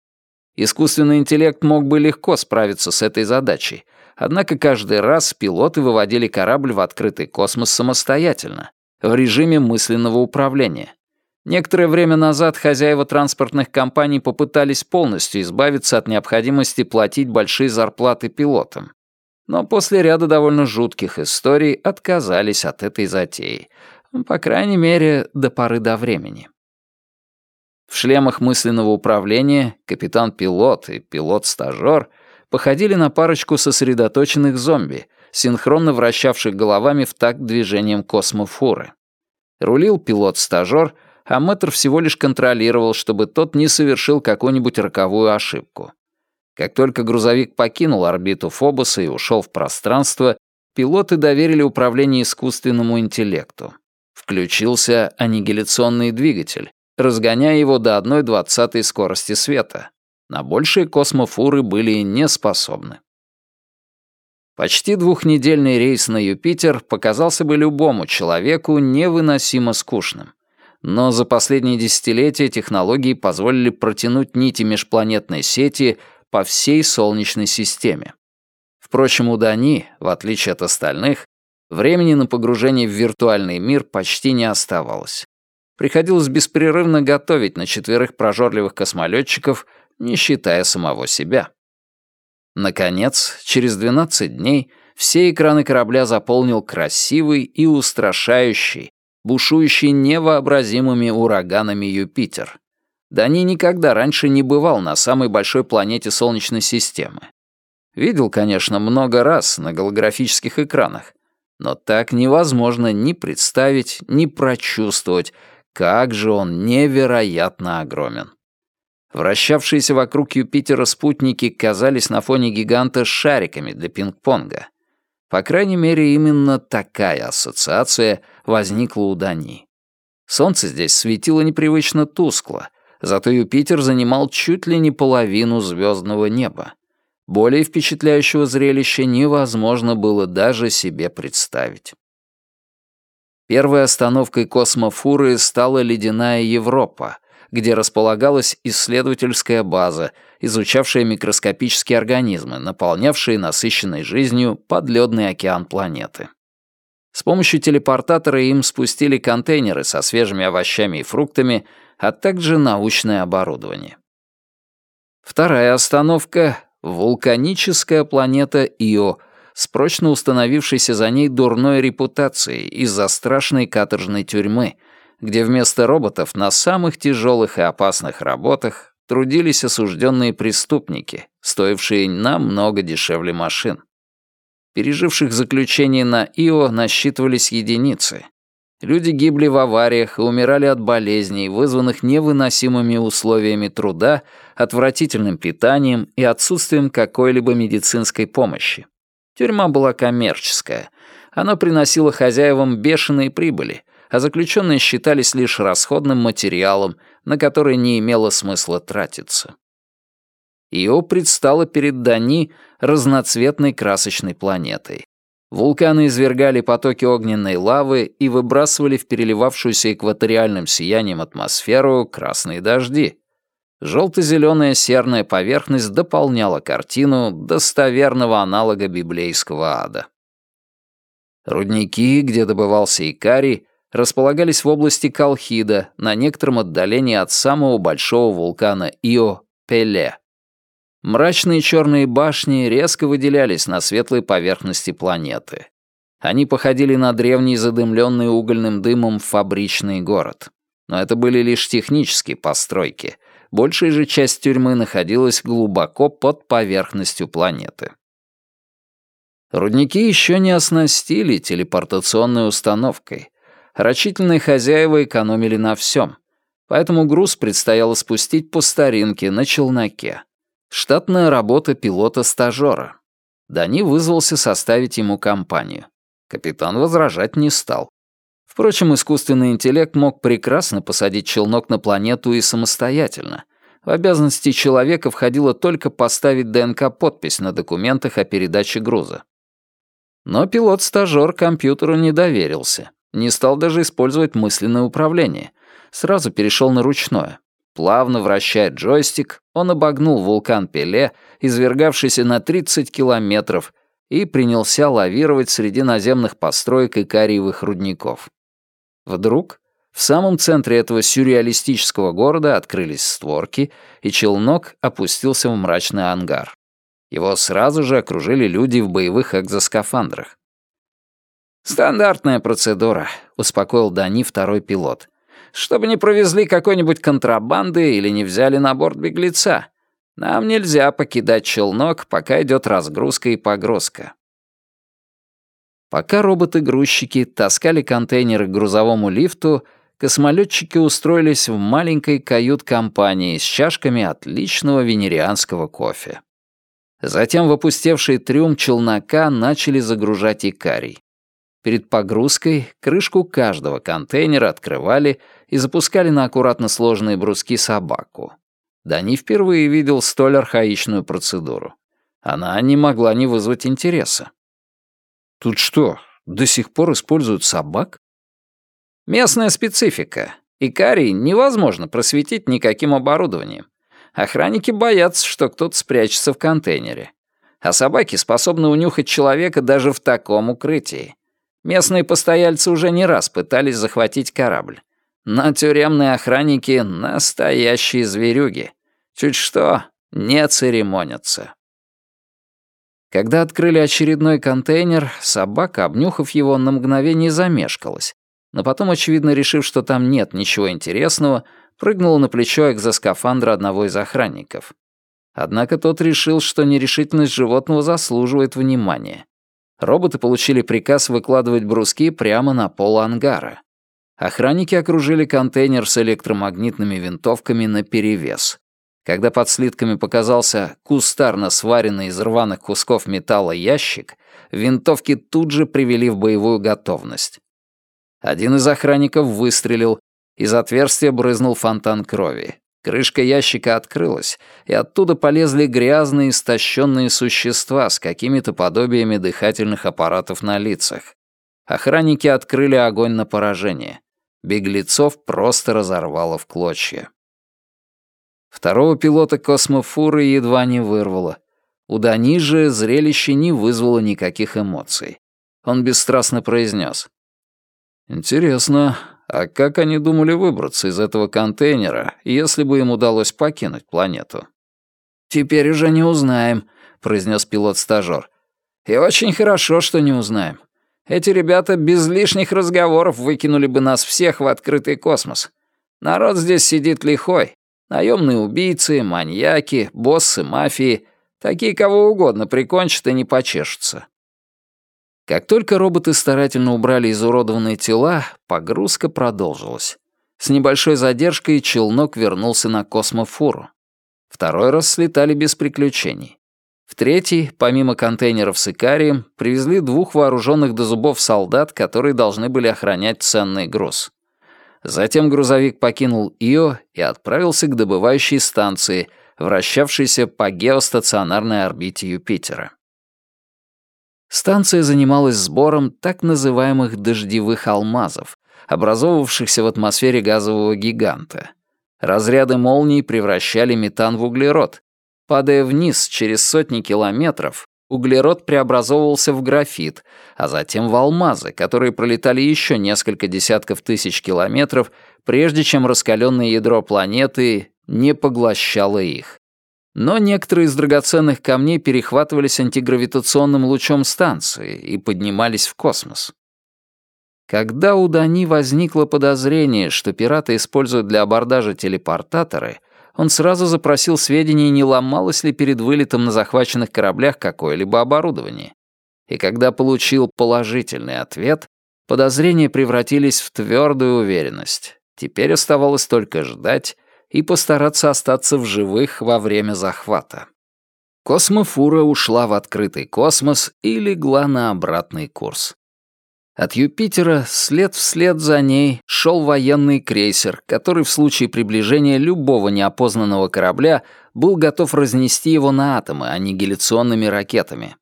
Искусственный интеллект мог бы легко справиться с этой задачей, однако каждый раз пилоты выводили корабль в открытый космос самостоятельно, в режиме мысленного управления. Некоторое время назад хозяева транспортных компаний попытались полностью избавиться от необходимости платить большие зарплаты пилотам. Но после ряда довольно жутких историй отказались от этой затеи. По крайней мере, до поры до времени. В шлемах мысленного управления капитан-пилот и пилот-стажёр походили на парочку сосредоточенных зомби, синхронно вращавших головами в такт движением космофуры. Рулил пилот-стажёр — а мэтр всего лишь контролировал, чтобы тот не совершил какую-нибудь роковую ошибку. Как только грузовик покинул орбиту Фобоса и ушел в пространство, пилоты доверили управление искусственному интеллекту. Включился аннигиляционный двигатель, разгоняя его до 1,20 скорости света. На большие космофуры были не способны. Почти двухнедельный рейс на Юпитер показался бы любому человеку невыносимо скучным. Но за последние десятилетия технологии позволили протянуть нити межпланетной сети по всей Солнечной системе. Впрочем, у Дани, в отличие от остальных, времени на погружение в виртуальный мир почти не оставалось. Приходилось беспрерывно готовить на четверых прожорливых космолетчиков, не считая самого себя. Наконец, через 12 дней все экраны корабля заполнил красивый и устрашающий, бушующий невообразимыми ураганами Юпитер. Дани никогда раньше не бывал на самой большой планете Солнечной системы. Видел, конечно, много раз на голографических экранах, но так невозможно ни представить, ни прочувствовать, как же он невероятно огромен. Вращавшиеся вокруг Юпитера спутники казались на фоне гиганта шариками для пинг-понга. По крайней мере, именно такая ассоциация возникла у Дани. Солнце здесь светило непривычно тускло, зато Юпитер занимал чуть ли не половину звездного неба. Более впечатляющего зрелища невозможно было даже себе представить. Первой остановкой космофуры стала ледяная Европа, где располагалась исследовательская база, изучавшая микроскопические организмы, наполнявшие насыщенной жизнью подледный океан планеты. С помощью телепортатора им спустили контейнеры со свежими овощами и фруктами, а также научное оборудование. Вторая остановка — вулканическая планета Ио с прочно установившейся за ней дурной репутацией из-за страшной каторжной тюрьмы, где вместо роботов на самых тяжелых и опасных работах трудились осужденные преступники, стоившие намного дешевле машин. Переживших заключение на Ио насчитывались единицы. Люди гибли в авариях и умирали от болезней, вызванных невыносимыми условиями труда, отвратительным питанием и отсутствием какой-либо медицинской помощи. Тюрьма была коммерческая. Она приносила хозяевам бешеные прибыли, а заключенные считались лишь расходным материалом, на который не имело смысла тратиться. Ио предстала перед Дани разноцветной красочной планетой. Вулканы извергали потоки огненной лавы и выбрасывали в переливавшуюся экваториальным сиянием атмосферу красные дожди. Желто-зеленая серная поверхность дополняла картину достоверного аналога библейского ада. Рудники, где добывался икарий, располагались в области Калхида, на некотором отдалении от самого большого вулкана Ио, Пеле. Мрачные черные башни резко выделялись на светлой поверхности планеты. Они походили на древний задымленный угольным дымом фабричный город. Но это были лишь технические постройки. Большая же часть тюрьмы находилась глубоко под поверхностью планеты. Рудники еще не оснастили телепортационной установкой, Рачительные хозяева экономили на всем, поэтому груз предстояло спустить по старинке на челноке. Штатная работа пилота-стажера. Дани вызвался составить ему компанию. Капитан возражать не стал. Впрочем, искусственный интеллект мог прекрасно посадить челнок на планету и самостоятельно. В обязанности человека входило только поставить ДНК-подпись на документах о передаче груза. Но пилот-стажёр компьютеру не доверился. Не стал даже использовать мысленное управление. Сразу перешел на ручное. Плавно вращая джойстик, он обогнул вулкан Пеле, извергавшийся на 30 километров, и принялся лавировать среди наземных построек и кариевых рудников. Вдруг в самом центре этого сюрреалистического города открылись створки, и челнок опустился в мрачный ангар. Его сразу же окружили люди в боевых экзоскафандрах. «Стандартная процедура», — успокоил Дани второй пилот. «Чтобы не провезли какой-нибудь контрабанды или не взяли на борт беглеца. Нам нельзя покидать челнок, пока идет разгрузка и погрузка». Пока роботы-грузчики таскали контейнеры к грузовому лифту, космолетчики устроились в маленькой кают-компании с чашками отличного венерианского кофе. Затем в опустевший трюм челнока начали загружать икарий. Перед погрузкой крышку каждого контейнера открывали и запускали на аккуратно сложенные бруски собаку. Дани впервые видел столь архаичную процедуру. Она не могла не вызвать интереса. Тут что, до сих пор используют собак? Местная специфика. Икарий невозможно просветить никаким оборудованием. Охранники боятся, что кто-то спрячется в контейнере. А собаки способны унюхать человека даже в таком укрытии. Местные постояльцы уже не раз пытались захватить корабль. Но тюремные охранники — настоящие зверюги. Чуть что, не церемонятся. Когда открыли очередной контейнер, собака, обнюхав его, на мгновение замешкалась, но потом, очевидно, решив, что там нет ничего интересного, прыгнула на плечо экзоскафандра одного из охранников. Однако тот решил, что нерешительность животного заслуживает внимания. Роботы получили приказ выкладывать бруски прямо на пол ангара. Охранники окружили контейнер с электромагнитными винтовками наперевес. Когда под слитками показался кустарно сваренный из рваных кусков металла ящик, винтовки тут же привели в боевую готовность. Один из охранников выстрелил, из отверстия брызнул фонтан крови. Крышка ящика открылась, и оттуда полезли грязные, истощенные существа с какими-то подобиями дыхательных аппаратов на лицах. Охранники открыли огонь на поражение. Беглецов просто разорвало в клочья. Второго пилота космофуры едва не вырвало. У Дани же зрелище не вызвало никаких эмоций. Он бесстрастно произнес. «Интересно, а как они думали выбраться из этого контейнера, если бы им удалось покинуть планету? «Теперь уже не узнаем», — произнес пилот-стажёр. «И очень хорошо, что не узнаем. Эти ребята без лишних разговоров выкинули бы нас всех в открытый космос. Народ здесь сидит лихой. Наемные убийцы, маньяки, боссы мафии. Такие кого угодно прикончат и не почешутся. Как только роботы старательно убрали изуродованные тела, погрузка продолжилась. С небольшой задержкой челнок вернулся на космофуру. Второй раз слетали без приключений. В третий, помимо контейнеров с Икарием, привезли двух вооруженных до зубов солдат, которые должны были охранять ценный груз. Затем грузовик покинул Ио и отправился к добывающей станции, вращавшейся по геостационарной орбите Юпитера. Станция занималась сбором так называемых дождевых алмазов, образовавшихся в атмосфере газового гиганта. Разряды молний превращали метан в углерод. Падая вниз через сотни километров, углерод преобразовывался в графит, а затем в алмазы, которые пролетали еще несколько десятков тысяч километров, прежде чем раскаленное ядро планеты не поглощало их но некоторые из драгоценных камней перехватывались антигравитационным лучом станции и поднимались в космос. Когда у Дани возникло подозрение, что пираты используют для абордажа телепортаторы, он сразу запросил сведения, не ломалось ли перед вылетом на захваченных кораблях какое-либо оборудование. И когда получил положительный ответ, подозрения превратились в твердую уверенность. Теперь оставалось только ждать и постараться остаться в живых во время захвата. Космофура ушла в открытый космос и легла на обратный курс. От Юпитера след вслед за ней шел военный крейсер, который в случае приближения любого неопознанного корабля был готов разнести его на атомы аннигиляционными ракетами.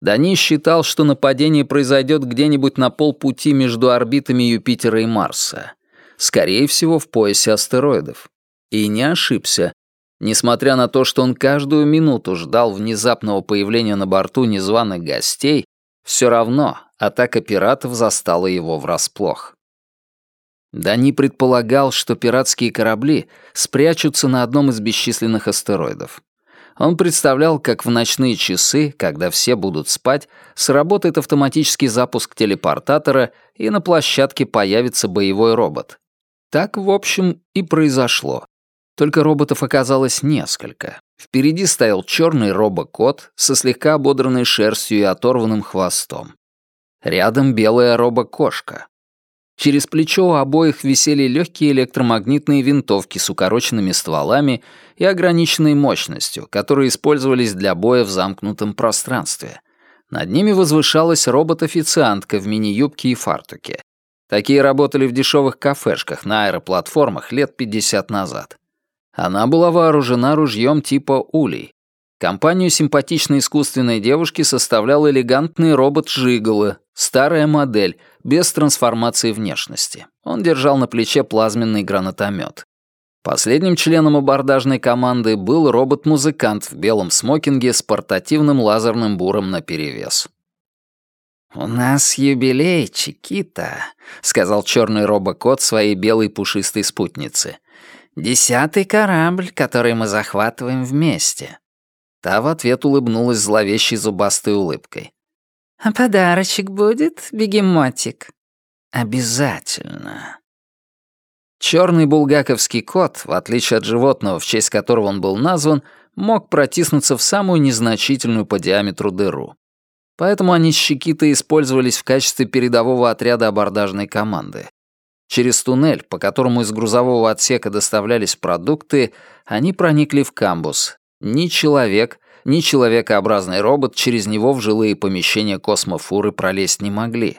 Дани считал, что нападение произойдет где-нибудь на полпути между орбитами Юпитера и Марса. Скорее всего, в поясе астероидов. И не ошибся. Несмотря на то, что он каждую минуту ждал внезапного появления на борту незваных гостей, все равно атака пиратов застала его врасплох. Дани предполагал, что пиратские корабли спрячутся на одном из бесчисленных астероидов. Он представлял, как в ночные часы, когда все будут спать, сработает автоматический запуск телепортатора, и на площадке появится боевой робот. Так, в общем, и произошло. Только роботов оказалось несколько. Впереди стоял черный робокот со слегка ободранной шерстью и оторванным хвостом. Рядом белая робокошка. Через плечо у обоих висели легкие электромагнитные винтовки с укороченными стволами и ограниченной мощностью, которые использовались для боя в замкнутом пространстве. Над ними возвышалась робот-официантка в мини-юбке и фартуке. Такие работали в дешевых кафешках на аэроплатформах лет 50 назад. Она была вооружена ружьем типа «Улей». Компанию симпатичной искусственной девушки составлял элегантный робот Жигала, старая модель, без трансформации внешности. Он держал на плече плазменный гранатомет. Последним членом абордажной команды был робот-музыкант в белом смокинге с портативным лазерным буром наперевес. «У нас юбилей, Чикита», — сказал черный робокот своей белой пушистой спутнице. Десятый корабль, который мы захватываем вместе». Та в ответ улыбнулась зловещей зубастой улыбкой. «А подарочек будет, бегемотик?» «Обязательно». Черный булгаковский кот, в отличие от животного, в честь которого он был назван, мог протиснуться в самую незначительную по диаметру дыру. Поэтому они с Щекитой использовались в качестве передового отряда абордажной команды. Через туннель, по которому из грузового отсека доставлялись продукты, они проникли в камбус. Ни человек, ни человекообразный робот через него в жилые помещения космофуры пролезть не могли.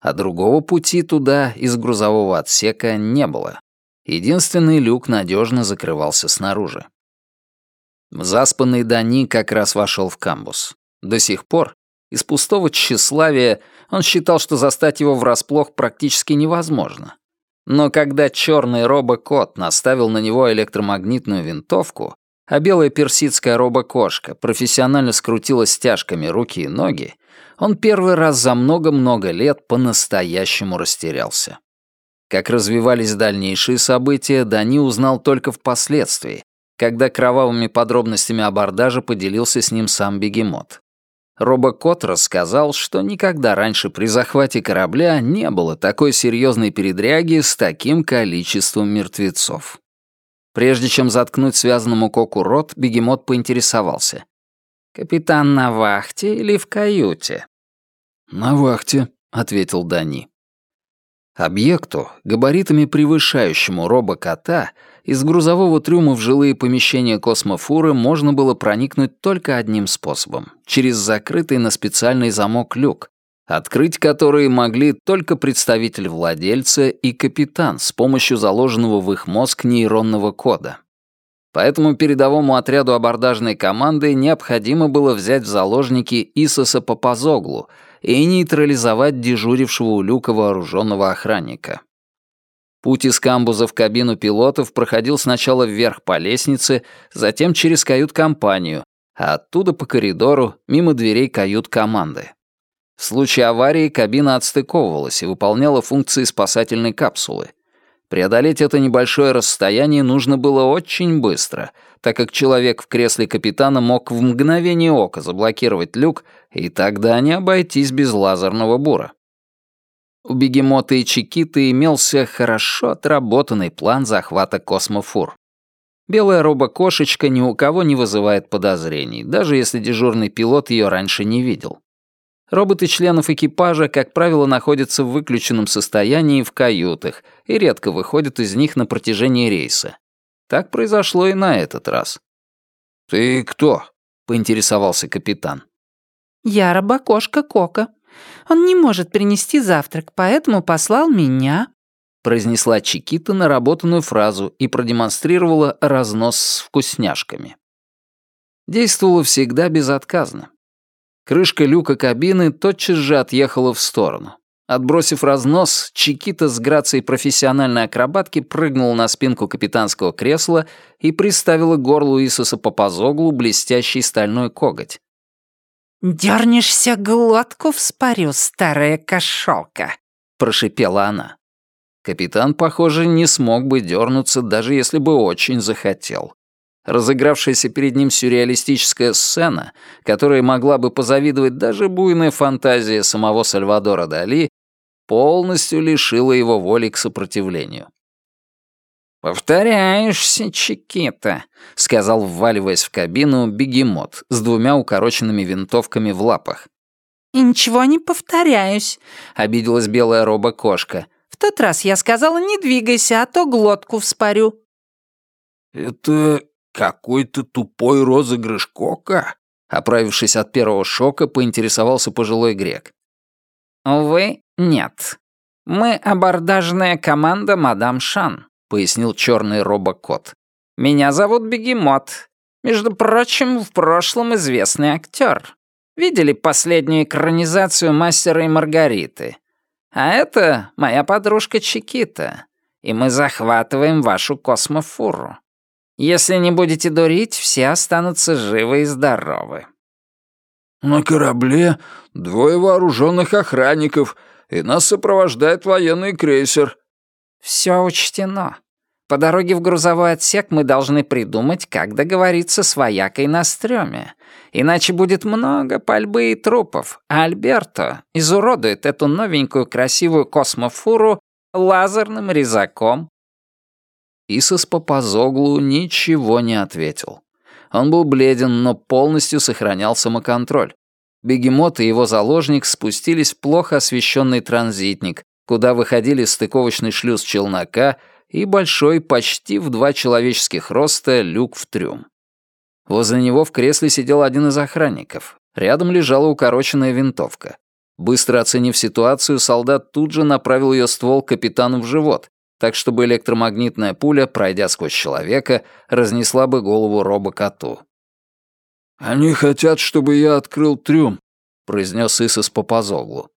А другого пути туда из грузового отсека не было. Единственный люк надежно закрывался снаружи. Заспанный Дани как раз вошел в камбус. До сих пор, из пустого тщеславия, он считал, что застать его врасплох практически невозможно. Но когда черный робокот наставил на него электромагнитную винтовку, а белая персидская робокошка профессионально скрутила стяжками руки и ноги, он первый раз за много-много лет по-настоящему растерялся. Как развивались дальнейшие события, Дани узнал только впоследствии, когда кровавыми подробностями абордажа поделился с ним сам бегемот. Робокот рассказал, что никогда раньше при захвате корабля не было такой серьезной передряги с таким количеством мертвецов. Прежде чем заткнуть связанному коку рот, бегемот поинтересовался. «Капитан на вахте или в каюте?» «На вахте», — ответил Дани. Объекту, габаритами превышающему робокота, из грузового трюма в жилые помещения космофуры можно было проникнуть только одним способом — через закрытый на специальный замок люк, открыть который могли только представитель владельца и капитан с помощью заложенного в их мозг нейронного кода. Поэтому передовому отряду абордажной команды необходимо было взять в заложники Исоса Папазоглу — и нейтрализовать дежурившего у люка вооруженного охранника. Путь из камбуза в кабину пилотов проходил сначала вверх по лестнице, затем через кают-компанию, а оттуда по коридору, мимо дверей кают-команды. В случае аварии кабина отстыковывалась и выполняла функции спасательной капсулы. Преодолеть это небольшое расстояние нужно было очень быстро, так как человек в кресле капитана мог в мгновение ока заблокировать люк, и тогда не обойтись без лазерного бура. У Бегемота и Чикиты имелся хорошо отработанный план захвата космофур. Белая робокошечка ни у кого не вызывает подозрений, даже если дежурный пилот ее раньше не видел. Роботы членов экипажа, как правило, находятся в выключенном состоянии в каютах и редко выходят из них на протяжении рейса. Так произошло и на этот раз. «Ты кто?» — поинтересовался капитан. «Я рабокошка Кока. Он не может принести завтрак, поэтому послал меня», — произнесла Чикита наработанную фразу и продемонстрировала разнос с вкусняшками. Действовала всегда безотказно. Крышка люка кабины тотчас же отъехала в сторону. Отбросив разнос, Чикита с грацией профессиональной акробатки прыгнула на спинку капитанского кресла и приставила горлу Исуса Папазоглу блестящий стальной коготь. «Дернешься глотку вспорю, старая кошелка», — прошипела она. Капитан, похоже, не смог бы дернуться, даже если бы очень захотел. Разыгравшаяся перед ним сюрреалистическая сцена, которой могла бы позавидовать даже буйная фантазия самого Сальвадора Дали, полностью лишила его воли к сопротивлению. «Повторяешься, Чикита», — сказал, вваливаясь в кабину, бегемот с двумя укороченными винтовками в лапах. «И ничего не повторяюсь», — обиделась белая робокошка. «В тот раз я сказала, не двигайся, а то глотку вспорю». «Это какой-то тупой розыгрыш Кока?» Оправившись от первого шока, поинтересовался пожилой грек. «Увы, нет. Мы абордажная команда мадам Шан», — пояснил черный робокот. «Меня зовут Бегемот. Между прочим, в прошлом известный актер. Видели последнюю экранизацию «Мастера и Маргариты»? А это моя подружка Чикита, и мы захватываем вашу космофуру. Если не будете дурить, все останутся живы и здоровы». «На корабле двое вооруженных охранников, и нас сопровождает военный крейсер». «Все учтено. По дороге в грузовой отсек мы должны придумать, как договориться с воякой на стреме. Иначе будет много пальбы и трупов, а Альберто изуродует эту новенькую красивую космофуру лазерным резаком Исос Папазоглу ничего не ответил. Он был бледен, но полностью сохранял самоконтроль. Бегемот и его заложник спустились в плохо освещенный транзитник, куда выходили стыковочный шлюз челнока и большой, почти в два человеческих роста, люк в трюм. Возле него в кресле сидел один из охранников. Рядом лежала укороченная винтовка. Быстро оценив ситуацию, солдат тут же направил ее ствол капитану в живот, так чтобы электромагнитная пуля, пройдя сквозь человека, разнесла бы голову робокоту. «Они хотят, чтобы я открыл трюм», — произнес Исос Папазоглу.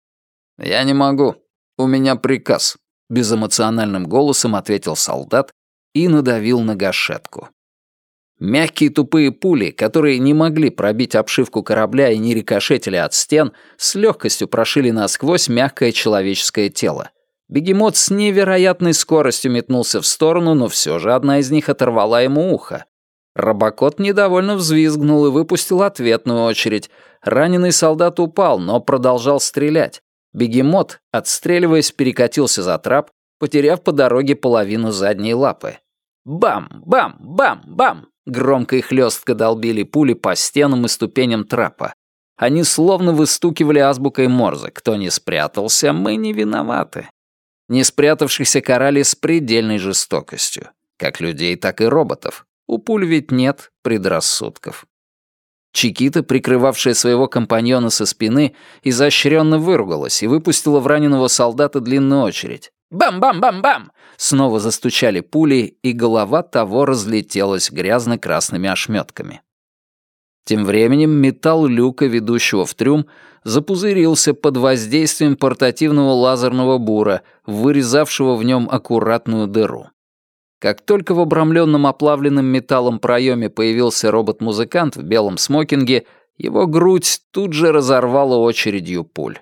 «Я не могу. У меня приказ», — безэмоциональным голосом ответил солдат и надавил на гашетку. Мягкие тупые пули, которые не могли пробить обшивку корабля и не рикошетили от стен, с легкостью прошили насквозь мягкое человеческое тело. Бегемот с невероятной скоростью метнулся в сторону, но все же одна из них оторвала ему ухо. Робокот недовольно взвизгнул и выпустил ответную очередь. Раненый солдат упал, но продолжал стрелять. Бегемот, отстреливаясь, перекатился за трап, потеряв по дороге половину задней лапы. Бам! Бам! Бам! Бам! Громко и хлестко долбили пули по стенам и ступеням трапа. Они словно выстукивали азбукой Морзе. Кто не спрятался, мы не виноваты. Не спрятавшихся карали с предельной жестокостью. Как людей, так и роботов. У пуль ведь нет предрассудков. Чикита, прикрывавшая своего компаньона со спины, изощренно выругалась и выпустила в раненого солдата длинную очередь. Бам-бам-бам-бам! Снова застучали пули, и голова того разлетелась грязно-красными ошметками. Тем временем металл люка, ведущего в трюм, запузырился под воздействием портативного лазерного бура, вырезавшего в нем аккуратную дыру. Как только в обрамленном оплавленным металлом проеме появился робот-музыкант в белом смокинге, его грудь тут же разорвала очередью пуль.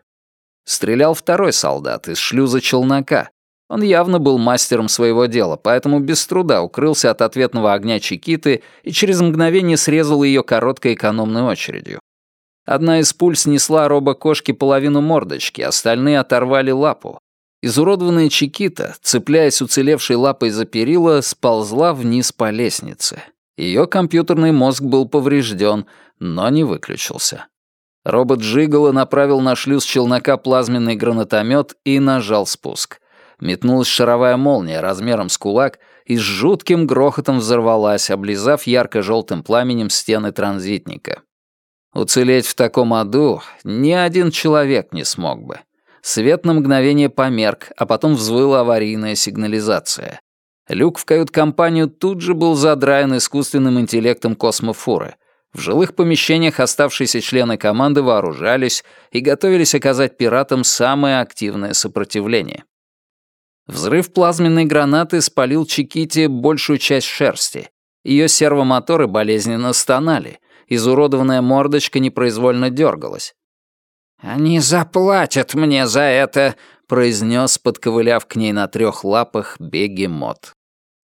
Стрелял второй солдат из шлюза челнока, он явно был мастером своего дела, поэтому без труда укрылся от ответного огня Чикиты и через мгновение срезал ее короткой экономной очередью. Одна из пуль снесла робокошке половину мордочки, остальные оторвали лапу. Изуродованная Чикита, цепляясь уцелевшей лапой за перила, сползла вниз по лестнице. Ее компьютерный мозг был поврежден, но не выключился. Робот Джигала направил на шлюз челнока плазменный гранатомет и нажал спуск метнулась шаровая молния размером с кулак и с жутким грохотом взорвалась, облизав ярко-желтым пламенем стены транзитника. Уцелеть в таком аду ни один человек не смог бы. Свет на мгновение померк, а потом взвыла аварийная сигнализация. Люк в кают-компанию тут же был задраен искусственным интеллектом космофуры. В жилых помещениях оставшиеся члены команды вооружались и готовились оказать пиратам самое активное сопротивление. Взрыв плазменной гранаты спалил Чиките большую часть шерсти. Ее сервомоторы болезненно стонали. Изуродованная мордочка непроизвольно дергалась. «Они заплатят мне за это», — произнес, подковыляв к ней на трех лапах, бегемот.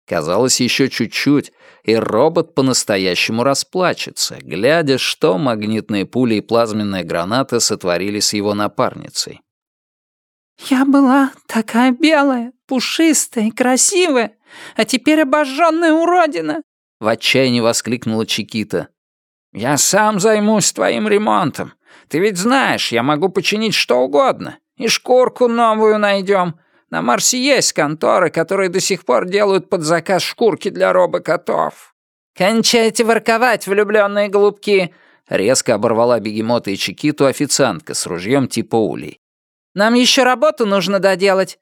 Казалось, еще чуть-чуть, и робот по-настоящему расплачется, глядя, что магнитные пули и плазменная граната сотворили с его напарницей. «Я была такая белая, пушистая и красивая, а теперь обожженная уродина!» В отчаянии воскликнула Чикита. «Я сам займусь твоим ремонтом. Ты ведь знаешь, я могу починить что угодно. И шкурку новую найдем. На Марсе есть конторы, которые до сих пор делают под заказ шкурки для робокотов. Кончайте ворковать, влюбленные голубки!» Резко оборвала бегемота и Чикиту официантка с ружьем типа улей. Нам еще работу нужно доделать».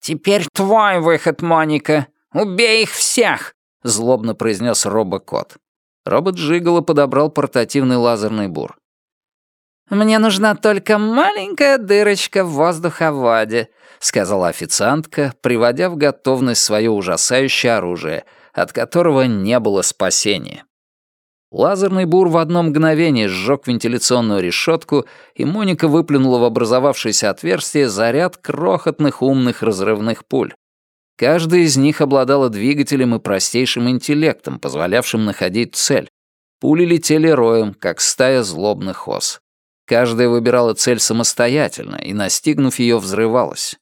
«Теперь твой выход, Моника. Убей их всех!» — злобно произнес робокот. Робот Жигало подобрал портативный лазерный бур. «Мне нужна только маленькая дырочка в воздуховоде», — сказала официантка, приводя в готовность свое ужасающее оружие, от которого не было спасения. Лазерный бур в одно мгновение сжег вентиляционную решетку, и Моника выплюнула в образовавшееся отверстие заряд крохотных умных разрывных пуль. Каждая из них обладала двигателем и простейшим интеллектом, позволявшим находить цель. Пули летели роем, как стая злобных ос. Каждая выбирала цель самостоятельно и, настигнув ее, взрывалась.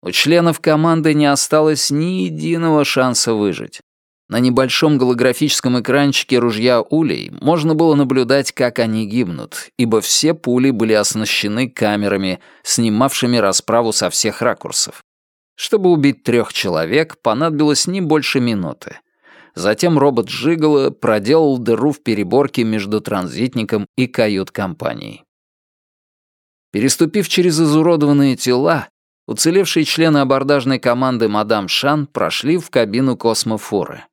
У членов команды не осталось ни единого шанса выжить. На небольшом голографическом экранчике ружья улей можно было наблюдать, как они гибнут, ибо все пули были оснащены камерами, снимавшими расправу со всех ракурсов. Чтобы убить трех человек, понадобилось не больше минуты. Затем робот Жигала проделал дыру в переборке между транзитником и кают-компанией. Переступив через изуродованные тела, уцелевшие члены абордажной команды «Мадам Шан» прошли в кабину космофоры.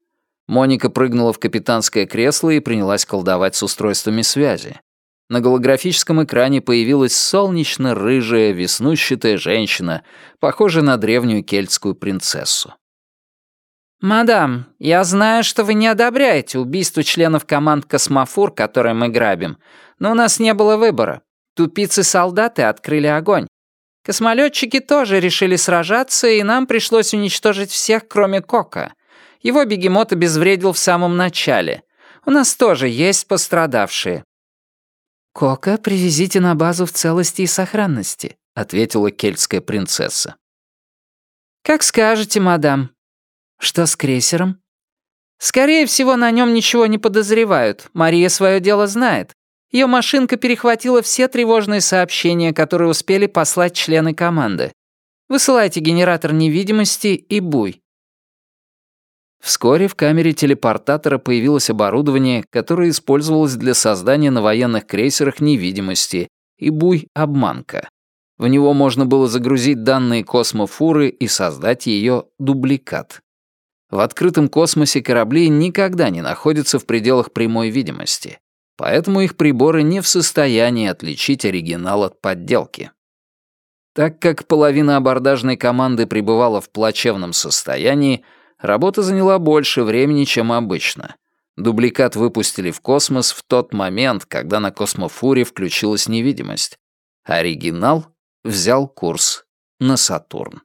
Моника прыгнула в капитанское кресло и принялась колдовать с устройствами связи. На голографическом экране появилась солнечно-рыжая, веснущатая женщина, похожая на древнюю кельтскую принцессу. «Мадам, я знаю, что вы не одобряете убийство членов команд «Космофур», которые мы грабим, но у нас не было выбора. Тупицы-солдаты открыли огонь. Космолетчики тоже решили сражаться, и нам пришлось уничтожить всех, кроме Кока. Его бегемот обезвредил в самом начале. У нас тоже есть пострадавшие». «Кока привезите на базу в целости и сохранности», — ответила кельтская принцесса. «Как скажете, мадам». «Что с крейсером?» «Скорее всего, на нем ничего не подозревают. Мария свое дело знает. Ее машинка перехватила все тревожные сообщения, которые успели послать члены команды. Высылайте генератор невидимости и буй. Вскоре в камере телепортатора появилось оборудование, которое использовалось для создания на военных крейсерах невидимости и буй-обманка. В него можно было загрузить данные космофуры и создать ее дубликат. В открытом космосе корабли никогда не находятся в пределах прямой видимости, поэтому их приборы не в состоянии отличить оригинал от подделки. Так как половина абордажной команды пребывала в плачевном состоянии, Работа заняла больше времени, чем обычно. Дубликат выпустили в космос в тот момент, когда на космофуре включилась невидимость. Оригинал взял курс на Сатурн.